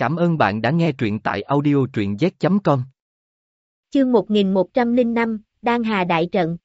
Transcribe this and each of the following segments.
Cảm ơn bạn đã nghe truyện tại audio truyện z.com. Chương 1105, Đan Hà Đại Trận.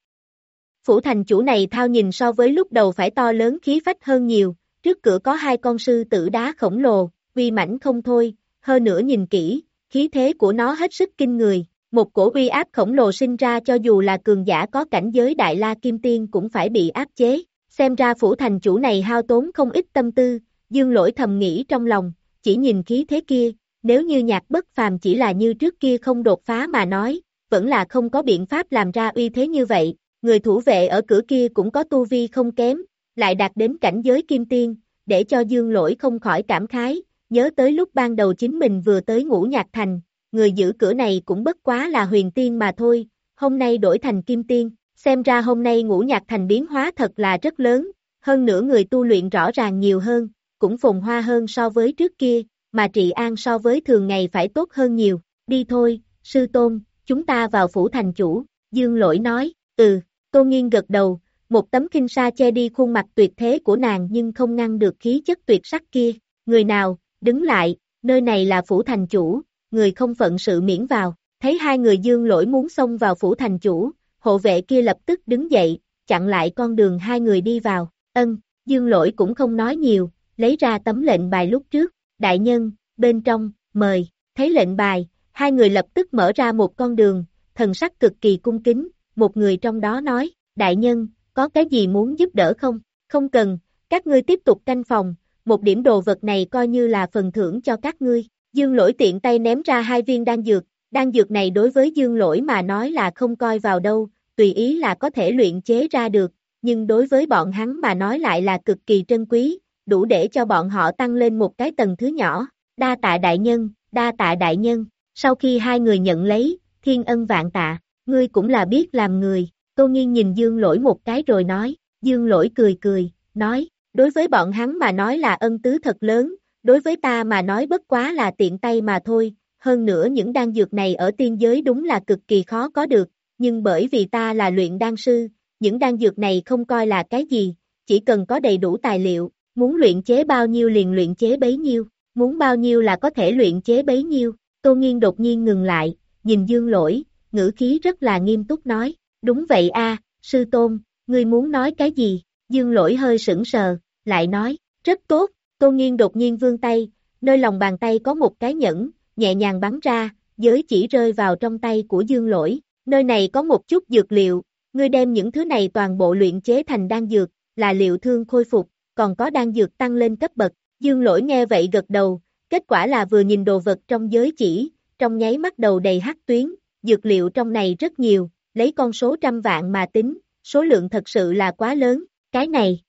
Phủ thành chủ này thao nhìn so với lúc đầu phải to lớn khí phách hơn nhiều, trước cửa có hai con sư tử đá khổng lồ, uy mãnh không thôi, hơn nữa nhìn kỹ, khí thế của nó hết sức kinh người, một cổ uy áp khổng lồ sinh ra cho dù là cường giả có cảnh giới đại la kim tiên cũng phải bị áp chế, xem ra phủ thành chủ này hao tốn không ít tâm tư, dương lỗi thầm nghĩ trong lòng, chỉ nhìn khí thế kia, nếu như nhạc bất phàm chỉ là như trước kia không đột phá mà nói, vẫn là không có biện pháp làm ra uy thế như vậy, người thủ vệ ở cửa kia cũng có tu vi không kém, lại đạt đến cảnh giới kim tiên, để cho dương lỗi không khỏi cảm khái, nhớ tới lúc ban đầu chính mình vừa tới ngũ nhạc thành, người giữ cửa này cũng bất quá là huyền tiên mà thôi, hôm nay đổi thành kim tiên, xem ra hôm nay ngũ nhạc thành biến hóa thật là rất lớn, hơn nữa người tu luyện rõ ràng nhiều hơn, cũng phồn hoa hơn so với trước kia, mà trị an so với thường ngày phải tốt hơn nhiều, đi thôi, sư tôn, chúng ta vào phủ thành chủ, dương lỗi nói, ừ, tô nghiên gật đầu, một tấm kinh sa che đi khuôn mặt tuyệt thế của nàng nhưng không ngăn được khí chất tuyệt sắc kia, người nào, đứng lại, nơi này là phủ thành chủ, người không phận sự miễn vào, thấy hai người dương lỗi muốn xông vào phủ thành chủ, hộ vệ kia lập tức đứng dậy, chặn lại con đường hai người đi vào, ân, dương lỗi cũng không nói nhiều, lấy ra tấm lệnh bài lúc trước, đại nhân, bên trong, mời, thấy lệnh bài, hai người lập tức mở ra một con đường, thần sắc cực kỳ cung kính, một người trong đó nói, đại nhân, có cái gì muốn giúp đỡ không? Không cần, các ngươi tiếp tục canh phòng, một điểm đồ vật này coi như là phần thưởng cho các ngươi. Dương lỗi tiện tay ném ra hai viên đan dược, đan dược này đối với dương lỗi mà nói là không coi vào đâu, tùy ý là có thể luyện chế ra được, nhưng đối với bọn hắn mà nói lại là cực kỳ trân quý, đủ để cho bọn họ tăng lên một cái tầng thứ nhỏ. Đa tạ đại nhân, đa tạ đại nhân, sau khi hai người nhận lấy, thiên ân vạn tạ, ngươi cũng là biết làm người, Tô Nghiên nhìn Dương Lỗi một cái rồi nói, Dương Lỗi cười cười, nói, đối với bọn hắn mà nói là ân tứ thật lớn, đối với ta mà nói bất quá là tiện tay mà thôi, hơn nữa những đan dược này ở tiên giới đúng là cực kỳ khó có được, nhưng bởi vì ta là luyện đan sư, những đan dược này không coi là cái gì, chỉ cần có đầy đủ tài liệu, muốn luyện chế bao nhiêu liền luyện chế bấy nhiêu, muốn bao nhiêu là có thể luyện chế bấy nhiêu, Tô Nghiên đột nhiên ngừng lại, nhìn Dương Lỗi, ngữ khí rất là nghiêm túc nói, đúng vậy a, sư tôn, ngươi muốn nói cái gì, Dương Lỗi hơi sững sờ, lại nói, rất tốt, Tô Nghiên đột nhiên vươn tay, nơi lòng bàn tay có một cái nhẫn, nhẹ nhàng bắn ra, giới chỉ rơi vào trong tay của Dương Lỗi, nơi này có một chút dược liệu, ngươi đem những thứ này toàn bộ luyện chế thành đan dược, là liệu thương khôi phục, còn có đan dược tăng lên cấp bậc, Dương Lỗi nghe vậy gật đầu, kết quả là vừa nhìn đồ vật trong giới chỉ, trong nháy mắt đầu đầy hắc tuyến, dược liệu trong này rất nhiều, lấy con số trăm vạn mà tính, số lượng thật sự là quá lớn, cái này.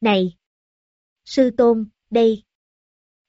Này! Sư Tôn, đây!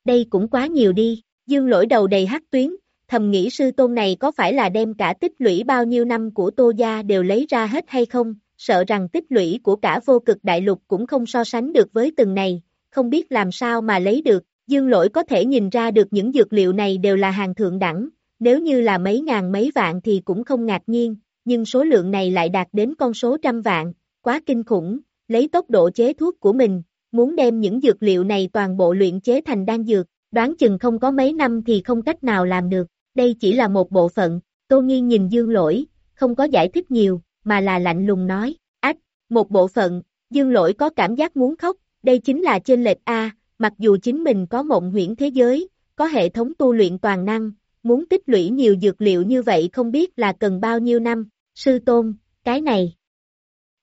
Đây cũng quá nhiều đi, dương lỗi đầu đầy hắc tuyến, thầm nghĩ sư tôn này có phải là đem cả tích lũy bao nhiêu năm của tô gia đều lấy ra hết hay không, sợ rằng tích lũy của cả vô cực đại lục cũng không so sánh được với từng này, không biết làm sao mà lấy được, dương lỗi có thể nhìn ra được những dược liệu này đều là hàng thượng đẳng, nếu như là mấy ngàn mấy vạn thì cũng không ngạc nhiên, nhưng số lượng này lại đạt đến con số trăm vạn, quá kinh khủng, lấy tốc độ chế thuốc của mình, muốn đem những dược liệu này toàn bộ luyện chế thành đan dược, đoán chừng không có mấy năm thì không cách nào làm được, đây chỉ là một bộ phận, Tô Nghiên nhìn Dương Lỗi, không có giải thích nhiều, mà là lạnh lùng nói, ách, một bộ phận, Dương Lỗi có cảm giác muốn khóc, đây chính là trên lệch A, mặc dù chính mình có mộng huyễn thế giới, có hệ thống tu luyện toàn năng, muốn tích lũy nhiều dược liệu như vậy không biết là cần bao nhiêu năm, sư tôn, cái này.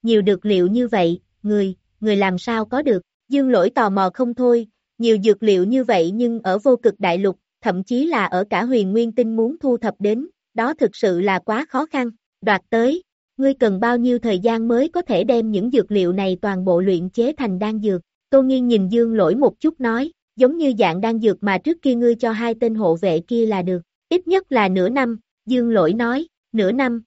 Nhiều dược liệu như vậy, người, người làm sao có được, dương lỗi tò mò không thôi, nhiều dược liệu như vậy nhưng ở vô cực đại lục, thậm chí là ở cả huyền nguyên tinh muốn thu thập đến, đó thực sự là quá khó khăn, đoạt tới, ngươi cần bao nhiêu thời gian mới có thể đem những dược liệu này toàn bộ luyện chế thành đan dược, Tô Nghiên nhìn Dương lỗi một chút nói, giống như dạng đan dược mà trước kia ngươi cho hai tên hộ vệ kia là được, ít nhất là nửa năm, Dương lỗi nói, nửa năm.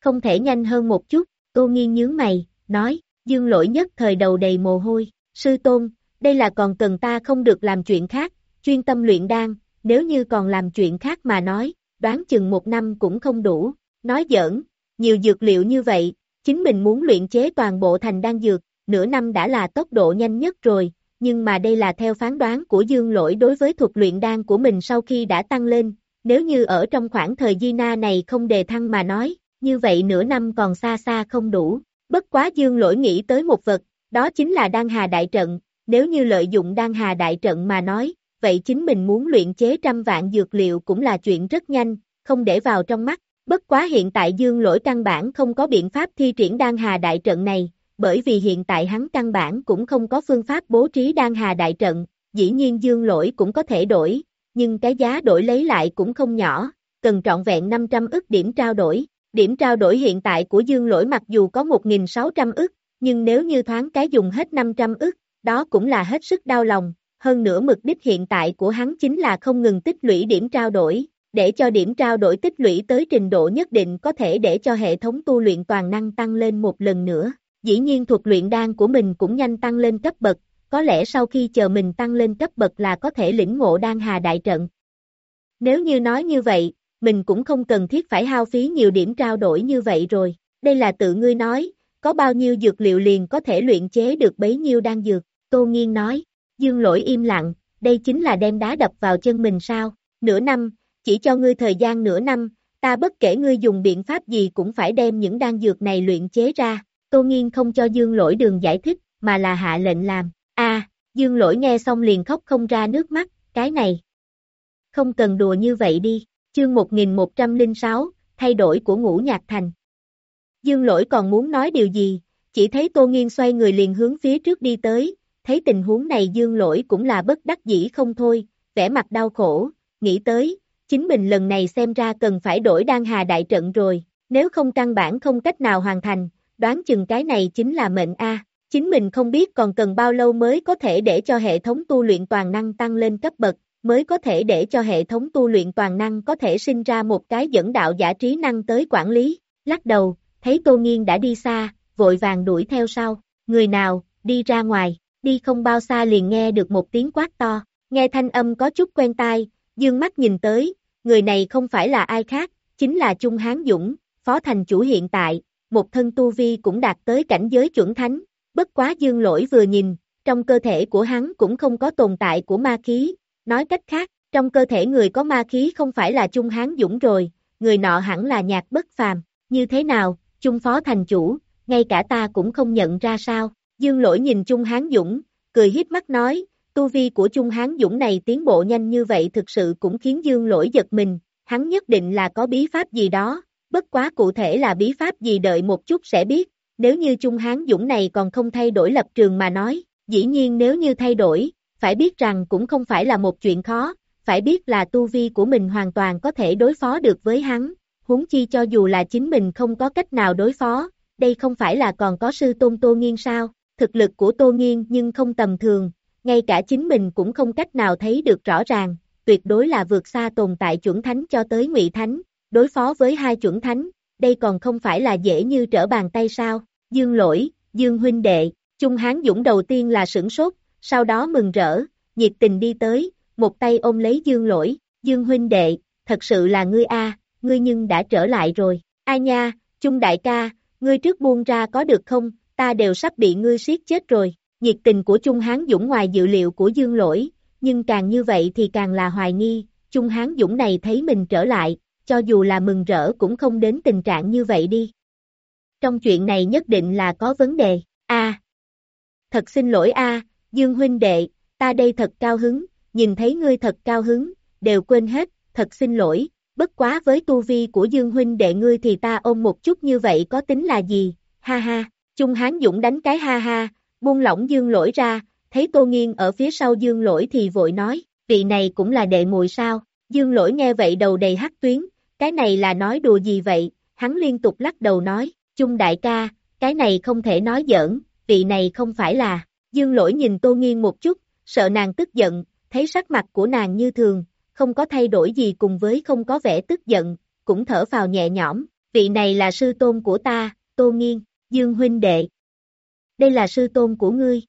Không thể nhanh hơn một chút, Tô Nghiên nhướng mày, nói, Dương lỗi nhất thời đầu đầy mồ hôi, sư tôn, đây là còn cần ta không được làm chuyện khác, chuyên tâm luyện đan, nếu như còn làm chuyện khác mà nói, đoán chừng một năm cũng không đủ, nói giỡn, nhiều dược liệu như vậy, chính mình muốn luyện chế toàn bộ thành đan dược, nửa năm đã là tốc độ nhanh nhất rồi, nhưng mà đây là theo phán đoán của Dương Lỗi đối với thuật luyện đan của mình sau khi đã tăng lên, nếu như ở trong khoảng thời Di Na này không đề thăng mà nói, như vậy nửa năm còn xa xa không đủ. Bất quá Dương Lỗi nghĩ tới một vật, đó chính là đan hà đại trận, nếu như lợi dụng đan hà đại trận mà nói, vậy chính mình muốn luyện chế trăm vạn dược liệu cũng là chuyện rất nhanh, không để vào trong mắt. Bất quá hiện tại dương lỗi căn bản không có biện pháp thi triển đan hà đại trận này, bởi vì hiện tại hắn căn bản cũng không có phương pháp bố trí đan hà đại trận, dĩ nhiên dương lỗi cũng có thể đổi, nhưng cái giá đổi lấy lại cũng không nhỏ, cần trọn vẹn 500 ức điểm trao đổi. Điểm trao đổi hiện tại của dương lỗi mặc dù có 1.600 ức, nhưng nếu như thoáng cái dùng hết 500 ức, đó cũng là hết sức đau lòng, hơn nữa mục đích hiện tại của hắn chính là không ngừng tích lũy điểm trao đổi, để cho điểm trao đổi tích lũy tới trình độ nhất định có thể để cho hệ thống tu luyện toàn năng tăng lên một lần nữa. Dĩ nhiên thuật luyện đan của mình cũng nhanh tăng lên cấp bậc, có lẽ sau khi chờ mình tăng lên cấp bậc là có thể lĩnh ngộ đan hà đại trận. Nếu như nói như vậy, mình cũng không cần thiết phải hao phí nhiều điểm trao đổi như vậy rồi. Đây là tự ngươi nói, có bao nhiêu dược liệu liền có thể luyện chế được bấy nhiêu đan dược. Tô Nghiên nói, Dương lỗi im lặng, đây chính là đem đá đập vào chân mình sao, nửa năm, chỉ cho ngươi thời gian nửa năm, ta bất kể ngươi dùng biện pháp gì cũng phải đem những đan dược này luyện chế ra, Tô Nghiên không cho Dương lỗi đường giải thích, mà là hạ lệnh làm, a Dương lỗi nghe xong liền khóc không ra nước mắt, cái này. Không cần đùa như vậy đi, chương 1106, thay đổi của ngũ nhạc thành. Dương lỗi còn muốn nói điều gì, chỉ thấy Tô Nghiên xoay người liền hướng phía trước đi tới, thấy tình huống này dương lỗi cũng là bất đắc dĩ không thôi, vẻ mặt đau khổ, nghĩ tới, chính mình lần này xem ra cần phải đổi đan hà đại trận rồi, nếu không căn bản không cách nào hoàn thành, đoán chừng cái này chính là mệnh A. Chính mình không biết còn cần bao lâu mới có thể để cho hệ thống tu luyện toàn năng tăng lên cấp bậc, mới có thể để cho hệ thống tu luyện toàn năng có thể sinh ra một cái dẫn đạo giả trí năng tới quản lý. Lắc đầu, thấy Tô Nghiên đã đi xa, vội vàng đuổi theo sau, người nào, đi ra ngoài, đi không bao xa liền nghe được một tiếng quát to, nghe thanh âm có chút quen tai, dương mắt nhìn tới, người này không phải là ai khác, chính là Trung Hán Dũng, phó thành chủ hiện tại, một thân tu vi cũng đạt tới cảnh giới chuẩn thánh, bất quá dương lỗi vừa nhìn, trong cơ thể của hắn cũng không có tồn tại của ma khí, nói cách khác, trong cơ thể người có ma khí không phải là Trung Hán Dũng rồi, người nọ hẳn là nhạc bất phàm, như thế nào, Trung phó thành chủ, ngay cả ta cũng không nhận ra sao, Dương lỗi nhìn Trung Hán Dũng, cười hiếp mắt nói, tu vi của Trung Hán Dũng này tiến bộ nhanh như vậy thực sự cũng khiến Dương lỗi giật mình, hắn nhất định là có bí pháp gì đó, bất quá cụ thể là bí pháp gì đợi một chút sẽ biết, nếu như Trung Hán Dũng này còn không thay đổi lập trường mà nói, dĩ nhiên nếu như thay đổi, phải biết rằng cũng không phải là một chuyện khó, phải biết là tu vi của mình hoàn toàn có thể đối phó được với hắn, huống chi cho dù là chính mình không có cách nào đối phó, đây không phải là còn có sư tôn tô nghiên sao, thực lực của Tô Nghiên nhưng không tầm thường, ngay cả chính mình cũng không cách nào thấy được rõ ràng, tuyệt đối là vượt xa tồn tại chuẩn thánh cho tới ngụy thánh, đối phó với hai chuẩn thánh, đây còn không phải là dễ như trở bàn tay sao, Dương lỗi, Dương huynh đệ, Trung Hán Dũng đầu tiên là sửng sốt, sau đó mừng rỡ, nhiệt tình đi tới, một tay ôm lấy Dương lỗi, Dương huynh đệ, thật sự là ngươi a, ngươi nhưng đã trở lại rồi, ai nha, Trung đại ca, ngươi trước buông ra có được không, ta đều sắp bị ngươi siết chết rồi. Nhiệt tình của Trung Hán Dũng ngoài dự liệu của Dương Lỗi, nhưng càng như vậy thì càng là hoài nghi, Trung Hán Dũng này thấy mình trở lại, cho dù là mừng rỡ cũng không đến tình trạng như vậy đi. Trong chuyện này nhất định là có vấn đề, a Thật xin lỗi a Dương huynh đệ, ta đây thật cao hứng, nhìn thấy ngươi thật cao hứng, đều quên hết, thật xin lỗi, bất quá với tu vi của Dương huynh đệ ngươi thì ta ôm một chút như vậy có tính là gì, ha ha. Trung Hán Dũng đánh cái ha ha, buông lỏng dương lỗi ra, thấy Tô Nghiên ở phía sau dương lỗi thì vội nói, vị này cũng là đệ mùi sao, dương lỗi nghe vậy đầu đầy hắc tuyến, cái này là nói đùa gì vậy, hắn liên tục lắc đầu nói, chung đại ca, cái này không thể nói giỡn, vị này không phải là, dương lỗi nhìn Tô Nghiên một chút, sợ nàng tức giận, thấy sắc mặt của nàng như thường, không có thay đổi gì cùng với không có vẻ tức giận, cũng thở vào nhẹ nhõm, vị này là sư tôn của ta, Tô Nghiên. Dương huynh đệ. Đây là sư tôn của ngươi.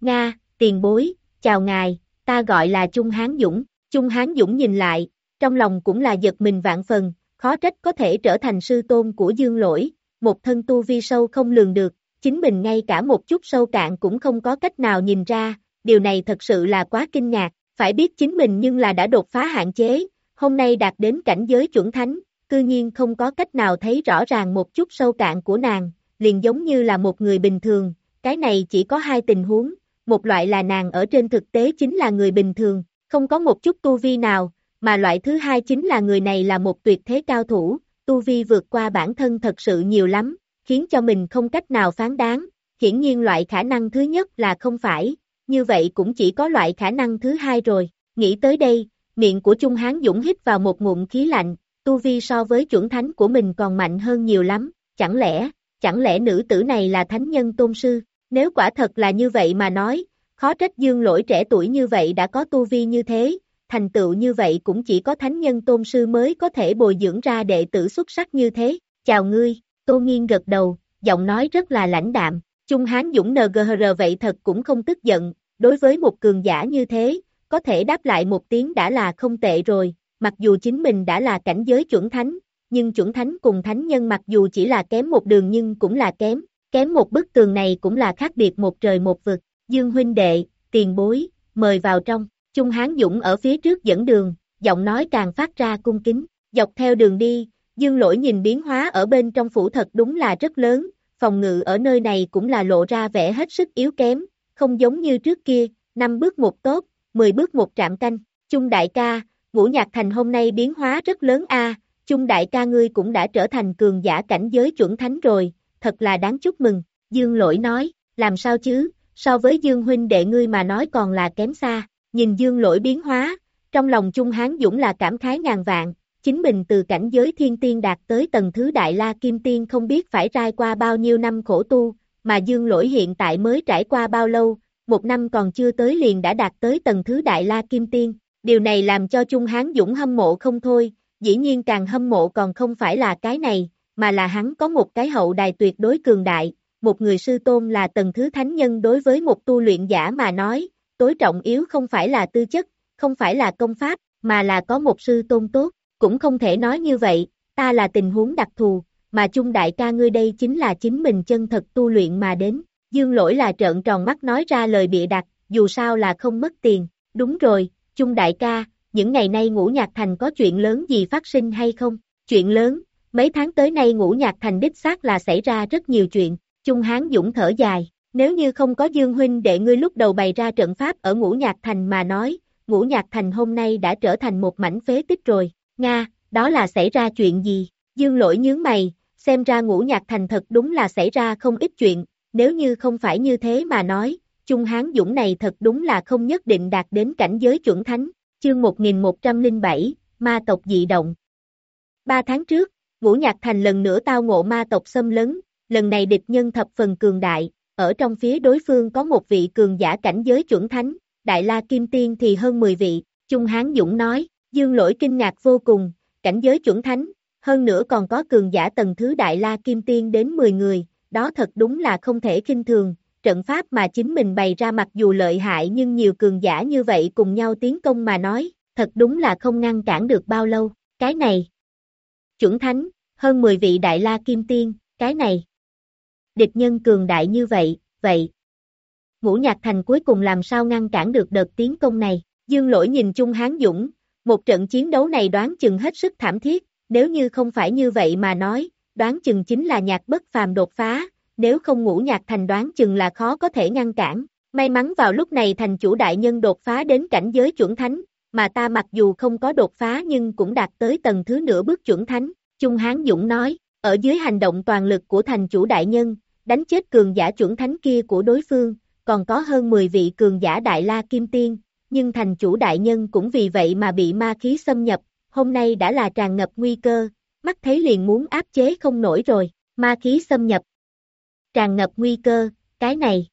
Nga, tiền bối, chào ngài, ta gọi là Trung Hán Dũng. Trung Hán Dũng nhìn lại, trong lòng cũng là giật mình vạn phần, khó trách có thể trở thành sư tôn của Dương Lỗi, một thân tu vi sâu không lường được, chính mình ngay cả một chút sâu cạn cũng không có cách nào nhìn ra, điều này thật sự là quá kinh ngạc, phải biết chính mình nhưng là đã đột phá hạn chế, hôm nay đạt đến cảnh giới chuẩn thánh, cư nhiên không có cách nào thấy rõ ràng một chút sâu cạn của nàng, liền giống như là một người bình thường, cái này chỉ có hai tình huống, một loại là nàng ở trên thực tế chính là người bình thường, không có một chút tu vi nào, mà loại thứ hai chính là người này là một tuyệt thế cao thủ, tu vi vượt qua bản thân thật sự nhiều lắm, khiến cho mình không cách nào phán đáng, hiển nhiên loại khả năng thứ nhất là không phải, như vậy cũng chỉ có loại khả năng thứ hai rồi, nghĩ tới đây, miệng của Trung Hán Dũng hít vào một ngụm khí lạnh, tu vi so với chuẩn thánh của mình còn mạnh hơn nhiều lắm, chẳng lẽ, chẳng lẽ nữ tử này là thánh nhân tôn sư, nếu quả thật là như vậy mà nói, khó trách dương lỗi trẻ tuổi như vậy đã có tu vi như thế, thành tựu như vậy cũng chỉ có thánh nhân tôn sư mới có thể bồi dưỡng ra đệ tử xuất sắc như thế, chào ngươi, tô nghiên gật đầu, giọng nói rất là lãnh đạm, Trung Hán Dũng NGR vậy thật cũng không tức giận, đối với một cường giả như thế, có thể đáp lại một tiếng đã là không tệ rồi, mặc dù chính mình đã là cảnh giới chuẩn thánh, nhưng chuẩn thánh cùng thánh nhân mặc dù chỉ là kém một đường nhưng cũng là kém, kém một bức tường này cũng là khác biệt một trời một vực, Dương huynh đệ, tiền bối, mời vào trong, Trung Hán Dũng ở phía trước dẫn đường, giọng nói càng phát ra cung kính, dọc theo đường đi, Dương lỗi nhìn biến hóa ở bên trong phủ thật đúng là rất lớn, phòng ngự ở nơi này cũng là lộ ra vẻ hết sức yếu kém, không giống như trước kia, năm bước một tốt, 10 bước một trạm canh, Trung đại ca, ngũ nhạc thành hôm nay biến hóa rất lớn a. Trung đại ca ngươi cũng đã trở thành cường giả cảnh giới chuẩn thánh rồi, thật là đáng chúc mừng, Dương lỗi nói, làm sao chứ, so với Dương huynh đệ ngươi mà nói còn là kém xa, nhìn Dương lỗi biến hóa, trong lòng Trung Hán Dũng là cảm khái ngàn vạn, chính mình từ cảnh giới thiên tiên đạt tới tầng thứ đại la kim tiên không biết phải trải qua bao nhiêu năm khổ tu, mà Dương lỗi hiện tại mới trải qua bao lâu, một năm còn chưa tới liền đã đạt tới tầng thứ đại la kim tiên, điều này làm cho Trung Hán Dũng hâm mộ không thôi, dĩ nhiên càng hâm mộ còn không phải là cái này, mà là hắn có một cái hậu đài tuyệt đối cường đại, một người sư tôn là tầng thứ thánh nhân đối với một tu luyện giả mà nói, tối trọng yếu không phải là tư chất, không phải là công pháp, mà là có một sư tôn tốt, cũng không thể nói như vậy, ta là tình huống đặc thù, mà chung đại ca ngươi đây chính là chính mình chân thật tu luyện mà đến, dương lỗi là trợn tròn mắt nói ra lời bịa đặt, dù sao là không mất tiền, đúng rồi, chung đại ca, những ngày nay ngũ nhạc thành có chuyện lớn gì phát sinh hay không, chuyện lớn, mấy tháng tới nay ngũ nhạc thành đích xác là xảy ra rất nhiều chuyện, chung hán dũng thở dài, nếu như không có Dương Huynh để ngươi lúc đầu bày ra trận pháp ở ngũ nhạc thành mà nói, ngũ nhạc thành hôm nay đã trở thành một mảnh phế tích rồi, Nga, đó là xảy ra chuyện gì? Dương lỗi nhướng mày, xem ra ngũ nhạc thành thật đúng là xảy ra không ít chuyện, nếu như không phải như thế mà nói, Trung Hán Dũng này thật đúng là không nhất định đạt đến cảnh giới chuẩn thánh, chương 1107, ma tộc dị động. Ba tháng trước, ngũ nhạc thành lần nữa tao ngộ ma tộc xâm lấn, lần này địch nhân thập phần cường đại, ở trong phía đối phương có một vị cường giả cảnh giới chuẩn thánh, Đại La Kim Tiên thì hơn 10 vị, Trung Hán Dũng nói, dương lỗi kinh ngạc vô cùng, cảnh giới chuẩn thánh, hơn nữa còn có cường giả tầng thứ Đại La Kim Tiên đến 10 người, đó thật đúng là không thể kinh thường, trận pháp mà chính mình bày ra mặc dù lợi hại nhưng nhiều cường giả như vậy cùng nhau tiến công mà nói, thật đúng là không ngăn cản được bao lâu, cái này. Chuẩn thánh, hơn 10 vị Đại La Kim Tiên, cái này địch nhân cường đại như vậy, vậy. Ngũ Nhạc Thành cuối cùng làm sao ngăn cản được đợt tiến công này, Dương Lỗi nhìn Chung Hán Dũng, một trận chiến đấu này đoán chừng hết sức thảm thiết, nếu như không phải như vậy mà nói, đoán chừng chính là nhạc bất phàm đột phá, nếu không ngũ nhạc thành đoán chừng là khó có thể ngăn cản. May mắn vào lúc này thành chủ đại nhân đột phá đến cảnh giới chuẩn thánh, mà ta mặc dù không có đột phá nhưng cũng đạt tới tầng thứ nửa bước chuẩn thánh, Trung Hán Dũng nói, ở dưới hành động toàn lực của thành chủ đại nhân, đánh chết cường giả chuẩn thánh kia của đối phương, còn có hơn 10 vị cường giả đại la kim tiên, nhưng thành chủ đại nhân cũng vì vậy mà bị ma khí xâm nhập, hôm nay đã là tràn ngập nguy cơ, mắt thấy liền muốn áp chế không nổi rồi, ma khí xâm nhập. Tràn ngập nguy cơ, cái này.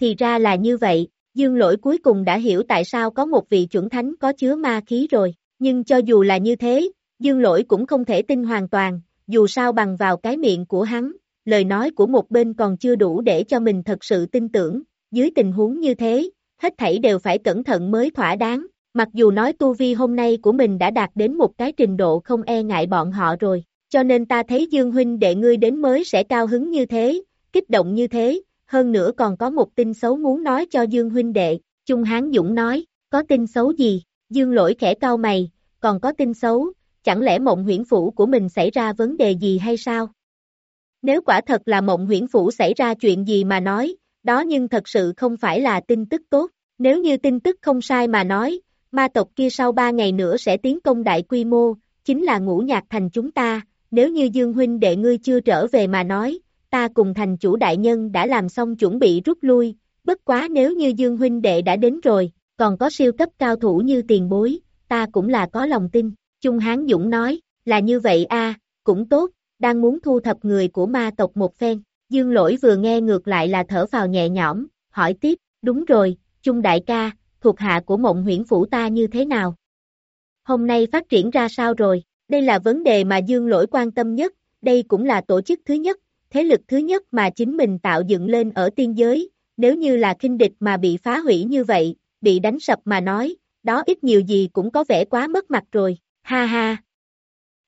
Thì ra là như vậy, dương lỗi cuối cùng đã hiểu tại sao có một vị chuẩn thánh có chứa ma khí rồi, nhưng cho dù là như thế, dương lỗi cũng không thể tin hoàn toàn, dù sao bằng vào cái miệng của hắn, lời nói của một bên còn chưa đủ để cho mình thật sự tin tưởng, dưới tình huống như thế, hết thảy đều phải cẩn thận mới thỏa đáng, mặc dù nói tu vi hôm nay của mình đã đạt đến một cái trình độ không e ngại bọn họ rồi, cho nên ta thấy Dương Huynh đệ ngươi đến mới sẽ cao hứng như thế, kích động như thế, hơn nữa còn có một tin xấu muốn nói cho Dương huynh đệ, Trung Hán Dũng nói, có tin xấu gì, Dương lỗi khẽ cau mày, còn có tin xấu, chẳng lẽ mộng huyễn phủ của mình xảy ra vấn đề gì hay sao? Nếu quả thật là mộng huyễn phủ xảy ra chuyện gì mà nói, đó nhưng thật sự không phải là tin tức tốt, nếu như tin tức không sai mà nói, ma tộc kia sau ba ngày nữa sẽ tiến công đại quy mô, chính là ngũ nhạc thành chúng ta, nếu như Dương huynh đệ ngươi chưa trở về mà nói, ta cùng thành chủ đại nhân đã làm xong chuẩn bị rút lui, bất quá nếu như Dương huynh đệ đã đến rồi, còn có siêu cấp cao thủ như tiền bối, ta cũng là có lòng tin, Trung Hán Dũng nói, là như vậy a, cũng tốt, đang muốn thu thập người của ma tộc một phen, Dương lỗi vừa nghe ngược lại là thở vào nhẹ nhõm, hỏi tiếp, đúng rồi, Trung đại ca, thuộc hạ của mộng huyễn phủ ta như thế nào? Hôm nay phát triển ra sao rồi? Đây là vấn đề mà Dương lỗi quan tâm nhất, đây cũng là tổ chức thứ nhất, thế lực thứ nhất mà chính mình tạo dựng lên ở tiên giới, nếu như là kinh địch mà bị phá hủy như vậy, bị đánh sập mà nói, đó ít nhiều gì cũng có vẻ quá mất mặt rồi, ha ha.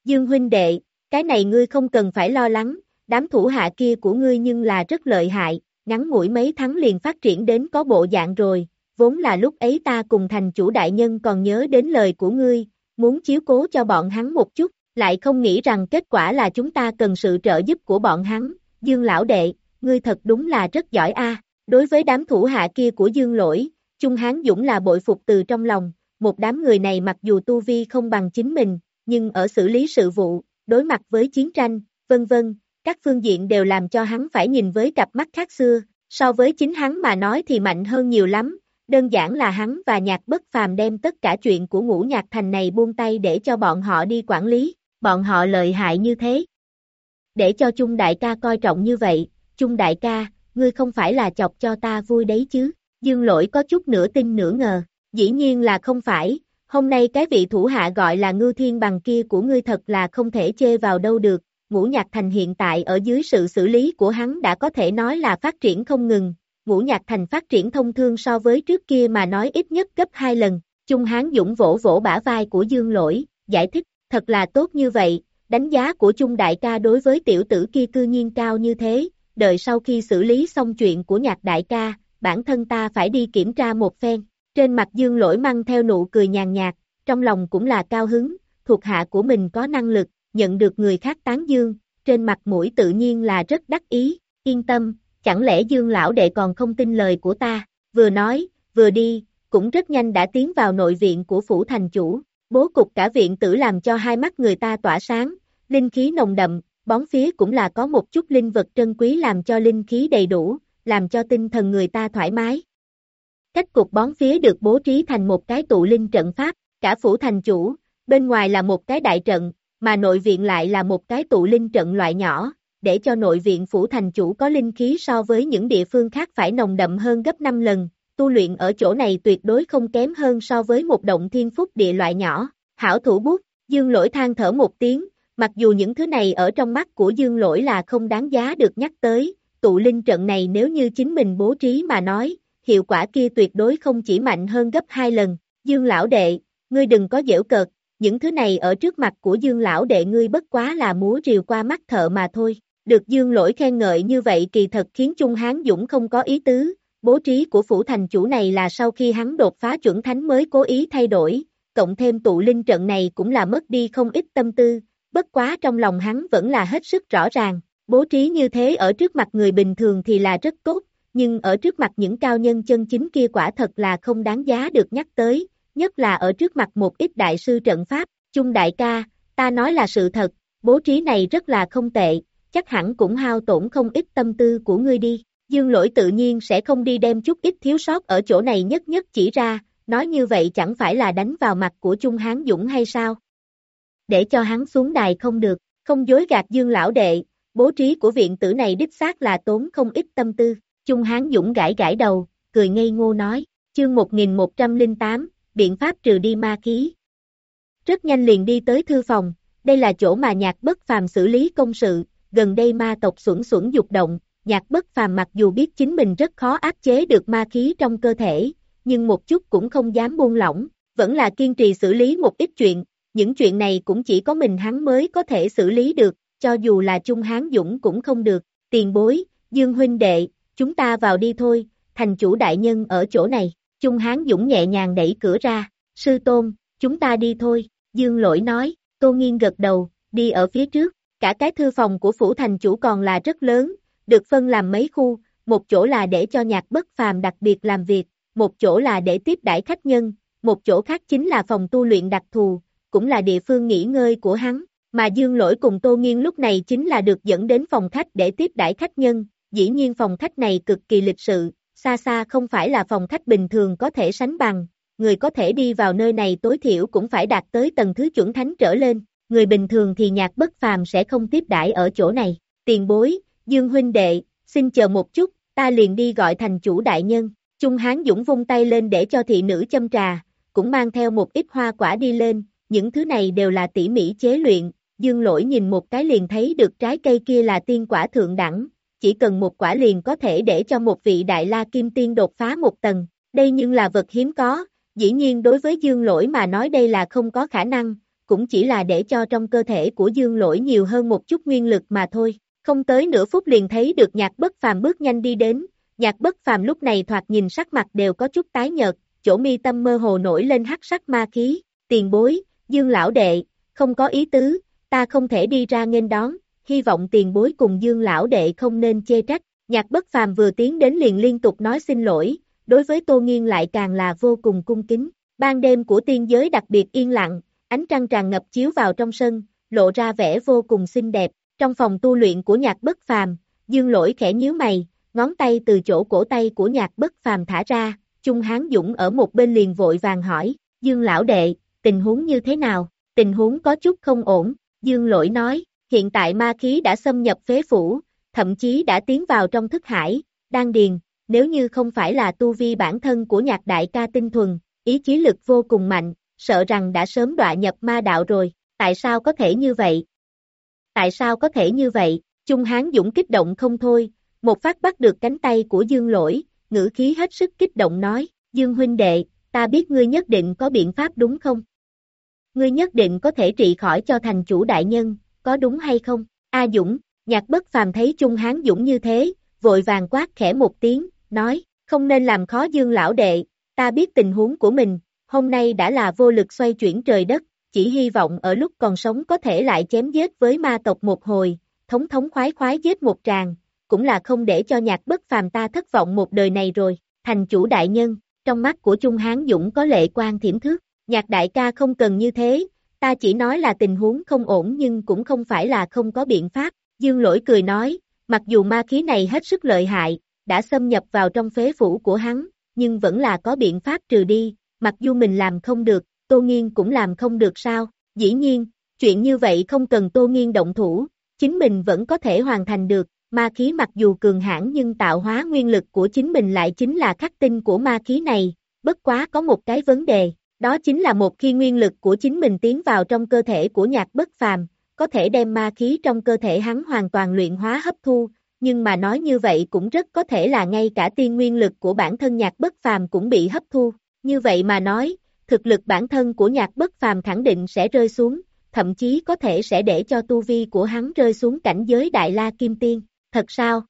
Dương huynh đệ, cái này ngươi không cần phải lo lắng, đám thủ hạ kia của ngươi nhưng là rất lợi hại, ngắn ngủi mấy tháng liền phát triển đến có bộ dạng rồi, vốn là lúc ấy ta cùng thành chủ đại nhân còn nhớ đến lời của ngươi, muốn chiếu cố cho bọn hắn một chút, lại không nghĩ rằng kết quả là chúng ta cần sự trợ giúp của bọn hắn, Dương lão đệ, ngươi thật đúng là rất giỏi a. Đối với đám thủ hạ kia của Dương lỗi, Trung Hán Dũng là bội phục từ trong lòng, một đám người này mặc dù tu vi không bằng chính mình, nhưng ở xử lý sự vụ, đối mặt với chiến tranh, vân vân, các phương diện đều làm cho hắn phải nhìn với cặp mắt khác xưa, so với chính hắn mà nói thì mạnh hơn nhiều lắm, đơn giản là hắn và nhạc bất phàm đem tất cả chuyện của ngũ nhạc thành này buông tay để cho bọn họ đi quản lý, bọn họ lợi hại như thế. Để cho Chung đại ca coi trọng như vậy, Chung đại ca, ngươi không phải là chọc cho ta vui đấy chứ, dương lỗi có chút nửa tin nửa ngờ, dĩ nhiên là không phải, hôm nay cái vị thủ hạ gọi là ngư thiên bằng kia của ngươi thật là không thể chê vào đâu được, ngũ nhạc thành hiện tại ở dưới sự xử lý của hắn đã có thể nói là phát triển không ngừng, ngũ nhạc thành phát triển thông thương so với trước kia mà nói ít nhất gấp hai lần, Trung Hán Dũng vỗ vỗ bả vai của Dương Lỗi, giải thích, thật là tốt như vậy, đánh giá của Trung Đại ca đối với tiểu tử kia cư nhiên cao như thế, đợi sau khi xử lý xong chuyện của nhạc đại ca, bản thân ta phải đi kiểm tra một phen, trên mặt Dương Lỗi mang theo nụ cười nhàn nhạt, trong lòng cũng là cao hứng, thuộc hạ của mình có năng lực, nhận được người khác tán dương, trên mặt mũi tự nhiên là rất đắc ý, yên tâm, chẳng lẽ Dương lão đệ còn không tin lời của ta, vừa nói, vừa đi, cũng rất nhanh đã tiến vào nội viện của phủ thành chủ, bố cục cả viện tử làm cho hai mắt người ta tỏa sáng, linh khí nồng đậm, bóng phía cũng là có một chút linh vật trân quý làm cho linh khí đầy đủ, làm cho tinh thần người ta thoải mái. Cách cục bóng phía được bố trí thành một cái tụ linh trận pháp, cả phủ thành chủ, bên ngoài là một cái đại trận, mà nội viện lại là một cái tụ linh trận loại nhỏ, để cho nội viện phủ thành chủ có linh khí so với những địa phương khác phải nồng đậm hơn gấp 5 lần, tu luyện ở chỗ này tuyệt đối không kém hơn so với một động thiên phúc địa loại nhỏ, hảo thủ bút, dương lỗi than thở một tiếng, mặc dù những thứ này ở trong mắt của dương lỗi là không đáng giá được nhắc tới, tụ linh trận này nếu như chính mình bố trí mà nói, hiệu quả kia tuyệt đối không chỉ mạnh hơn gấp hai lần, dương lão đệ, ngươi đừng có dễu cợt, những thứ này ở trước mặt của dương lão đệ ngươi bất quá là múa rìu qua mắt thợ mà thôi. Được dương lỗi khen ngợi như vậy kỳ thật khiến Trung Hán Dũng không có ý tứ, bố trí của phủ thành chủ này là sau khi hắn đột phá chuẩn thánh mới cố ý thay đổi, cộng thêm tụ linh trận này cũng là mất đi không ít tâm tư, bất quá trong lòng hắn vẫn là hết sức rõ ràng, bố trí như thế ở trước mặt người bình thường thì là rất tốt, nhưng ở trước mặt những cao nhân chân chính kia quả thật là không đáng giá được nhắc tới, nhất là ở trước mặt một ít đại sư trận pháp, Chung đại ca, ta nói là sự thật, bố trí này rất là không tệ, chắc hẳn cũng hao tổn không ít tâm tư của ngươi đi. Dương lỗi tự nhiên sẽ không đi đem chút ít thiếu sót ở chỗ này nhất nhất chỉ ra, nói như vậy chẳng phải là đánh vào mặt của Trung Hán Dũng hay sao? Để cho hắn xuống đài không được, không dối gạt Dương lão đệ, bố trí của viện tử này đích xác là tốn không ít tâm tư. Trung Hán Dũng gãi gãi đầu, cười ngây ngô nói, chương 1108, biện pháp trừ đi ma khí. Rất nhanh liền đi tới thư phòng, đây là chỗ mà nhạc bất phàm xử lý công sự, gần đây ma tộc xuẩn xuẩn dục động, nhạc bất phàm mặc dù biết chính mình rất khó áp chế được ma khí trong cơ thể, nhưng một chút cũng không dám buông lỏng, vẫn là kiên trì xử lý một ít chuyện, những chuyện này cũng chỉ có mình hắn mới có thể xử lý được, cho dù là Trung Hán Dũng cũng không được, tiền bối, Dương huynh đệ, chúng ta vào đi thôi, thành chủ đại nhân ở chỗ này, Trung Hán Dũng nhẹ nhàng đẩy cửa ra, sư tôn, chúng ta đi thôi, dương lỗi nói, tô nghiên gật đầu, đi ở phía trước, cả cái thư phòng của phủ thành chủ còn là rất lớn, được phân làm mấy khu, một chỗ là để cho nhạc bất phàm đặc biệt làm việc, một chỗ là để tiếp đãi khách nhân, một chỗ khác chính là phòng tu luyện đặc thù, cũng là địa phương nghỉ ngơi của hắn, mà Dương Lỗi cùng Tô Nghiên lúc này chính là được dẫn đến phòng khách để tiếp đãi khách nhân, dĩ nhiên phòng khách này cực kỳ lịch sự, xa xa không phải là phòng khách bình thường có thể sánh bằng, người có thể đi vào nơi này tối thiểu cũng phải đạt tới tầng thứ chuẩn thánh trở lên, người bình thường thì nhạc bất phàm sẽ không tiếp đãi ở chỗ này, tiền bối, Dương huynh đệ, xin chờ một chút, ta liền đi gọi thành chủ đại nhân, Trung Hán Dũng vung tay lên để cho thị nữ châm trà, cũng mang theo một ít hoa quả đi lên, những thứ này đều là tỉ mỉ chế luyện, dương lỗi nhìn một cái liền thấy được trái cây kia là tiên quả thượng đẳng, chỉ cần một quả liền có thể để cho một vị đại la kim tiên đột phá một tầng, đây nhưng là vật hiếm có, dĩ nhiên đối với dương lỗi mà nói đây là không có khả năng, cũng chỉ là để cho trong cơ thể của dương lỗi nhiều hơn một chút nguyên lực mà thôi, không tới nửa phút liền thấy được nhạc bất phàm bước nhanh đi đến, nhạc bất phàm lúc này thoạt nhìn sắc mặt đều có chút tái nhợt, chỗ mi tâm mơ hồ nổi lên hắc sắc ma khí, tiền bối, dương lão đệ, không có ý tứ, ta không thể đi ra nghênh đón, hy vọng tiền bối cùng dương lão đệ không nên chê trách, nhạc bất phàm vừa tiến đến liền liên tục nói xin lỗi, đối với tô nghiên lại càng là vô cùng cung kính, ban đêm của tiên giới đặc biệt yên lặng, ánh trăng tràn ngập chiếu vào trong sân, lộ ra vẻ vô cùng xinh đẹp, trong phòng tu luyện của nhạc bất phàm, dương lỗi khẽ nhíu mày, ngón tay từ chỗ cổ tay của nhạc bất phàm thả ra, Trung Hán Dũng ở một bên liền vội vàng hỏi, Dương lão đệ, tình huống như thế nào? Tình huống có chút không ổn, Dương lỗi nói, hiện tại ma khí đã xâm nhập phế phủ, thậm chí đã tiến vào trong thức hải, đang điền, nếu như không phải là tu vi bản thân của nhạc đại ca tinh thuần, ý chí lực vô cùng mạnh, sợ rằng đã sớm đọa nhập ma đạo rồi, tại sao có thể như vậy? Tại sao có thể như vậy? Trung Hán Dũng kích động không thôi, một phát bắt được cánh tay của Dương lỗi, ngữ khí hết sức kích động nói, Dương huynh đệ, ta biết ngươi nhất định có biện pháp đúng không? Ngươi nhất định có thể trị khỏi cho thành chủ đại nhân, có đúng hay không? A Dũng, nhạc bất phàm thấy Trung Hán Dũng như thế, vội vàng quát khẽ một tiếng, nói, không nên làm khó Dương lão đệ, ta biết tình huống của mình, hôm nay đã là vô lực xoay chuyển trời đất, chỉ hy vọng ở lúc còn sống có thể lại chém giết với ma tộc một hồi, thống thống khoái khoái giết một tràng, cũng là không để cho nhạc bất phàm ta thất vọng một đời này rồi, thành chủ đại nhân, trong mắt của Trung Hán Dũng có lệ quan thiểm thước, nhạc đại ca không cần như thế, ta chỉ nói là tình huống không ổn nhưng cũng không phải là không có biện pháp, dương lỗi cười nói, mặc dù ma khí này hết sức lợi hại, đã xâm nhập vào trong phế phủ của hắn, nhưng vẫn là có biện pháp trừ đi, mặc dù mình làm không được, Tô Nghiên cũng làm không được sao, dĩ nhiên, chuyện như vậy không cần Tô Nghiên động thủ, chính mình vẫn có thể hoàn thành được, ma khí mặc dù cường hãn nhưng tạo hóa nguyên lực của chính mình lại chính là khắc tinh của ma khí này, bất quá có một cái vấn đề, đó chính là một khi nguyên lực của chính mình tiến vào trong cơ thể của nhạc bất phàm, có thể đem ma khí trong cơ thể hắn hoàn toàn luyện hóa hấp thu, nhưng mà nói như vậy cũng rất có thể là ngay cả tiên nguyên lực của bản thân nhạc bất phàm cũng bị hấp thu, như vậy mà nói, thực lực bản thân của nhạc bất phàm khẳng định sẽ rơi xuống, thậm chí có thể sẽ để cho tu vi của hắn rơi xuống cảnh giới đại la kim tiên. Thật sao?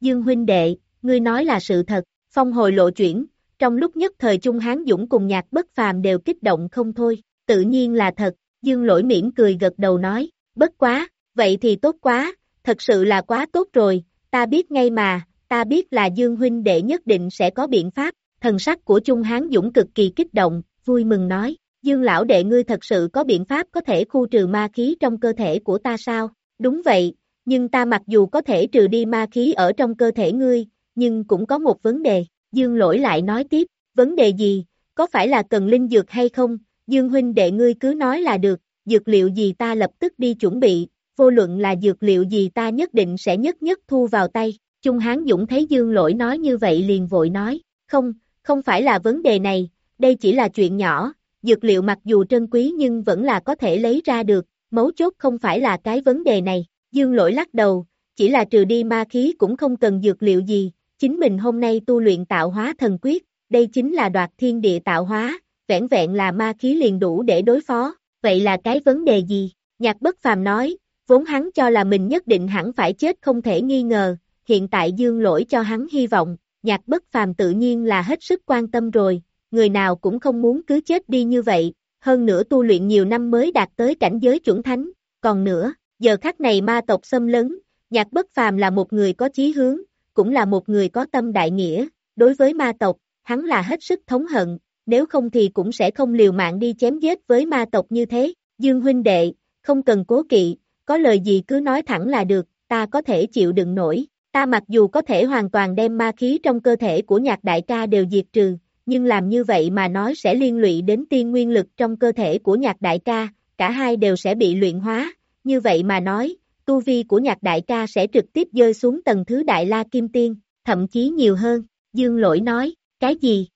Dương huynh đệ, ngươi nói là sự thật, phong hồi lộ chuyển, trong lúc nhất thời Trung Hán Dũng cùng nhạc bất phàm đều kích động không thôi, tự nhiên là thật, Dương lỗi mỉm cười gật đầu nói, bất quá, vậy thì tốt quá, thật sự là quá tốt rồi, ta biết ngay mà, ta biết là Dương huynh đệ nhất định sẽ có biện pháp, thần sắc của Trung Hán Dũng cực kỳ kích động, vui mừng nói, Dương lão đệ ngươi thật sự có biện pháp có thể khu trừ ma khí trong cơ thể của ta sao? Đúng vậy, nhưng ta mặc dù có thể trừ đi ma khí ở trong cơ thể ngươi, nhưng cũng có một vấn đề, Dương lỗi lại nói tiếp, vấn đề gì, có phải là cần linh dược hay không, Dương huynh đệ ngươi cứ nói là được, dược liệu gì ta lập tức đi chuẩn bị, vô luận là dược liệu gì ta nhất định sẽ nhất nhất thu vào tay, Trung Hán Dũng thấy Dương lỗi nói như vậy liền vội nói, không, không phải là vấn đề này, đây chỉ là chuyện nhỏ, dược liệu mặc dù trân quý nhưng vẫn là có thể lấy ra được, mấu chốt không phải là cái vấn đề này, Dương lỗi lắc đầu, chỉ là trừ đi ma khí cũng không cần dược liệu gì, chính mình hôm nay tu luyện tạo hóa thần quyết, đây chính là đoạt thiên địa tạo hóa, vẹn vẹn là ma khí liền đủ để đối phó, vậy là cái vấn đề gì? Nhạc bất phàm nói, vốn hắn cho là mình nhất định hẳn phải chết không thể nghi ngờ, hiện tại dương lỗi cho hắn hy vọng, nhạc bất phàm tự nhiên là hết sức quan tâm rồi, người nào cũng không muốn cứ chết đi như vậy, hơn nữa tu luyện nhiều năm mới đạt tới cảnh giới chuẩn thánh, còn nữa, giờ khắc này ma tộc xâm lấn, nhạc bất phàm là một người có chí hướng, cũng là một người có tâm đại nghĩa, đối với ma tộc, hắn là hết sức thống hận, nếu không thì cũng sẽ không liều mạng đi chém giết với ma tộc như thế, Dương huynh đệ, không cần cố kỵ, có lời gì cứ nói thẳng là được, ta có thể chịu đựng nổi, ta mặc dù có thể hoàn toàn đem ma khí trong cơ thể của nhạc đại ca đều diệt trừ, nhưng làm như vậy mà nói sẽ liên lụy đến tiên nguyên lực trong cơ thể của nhạc đại ca, cả hai đều sẽ bị luyện hóa, như vậy mà nói, tu vi của nhạc đại ca sẽ trực tiếp rơi xuống tầng thứ đại la kim tiên, thậm chí nhiều hơn, dương lỗi nói, cái gì?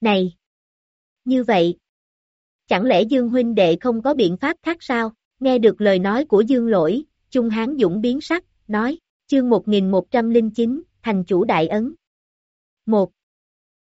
Này! Như vậy, chẳng lẽ dương huynh đệ không có biện pháp khác sao? Nghe được lời nói của dương lỗi, Trung Hán Dũng biến sắc, nói, chương 1109, thành chủ đại ấn. 1.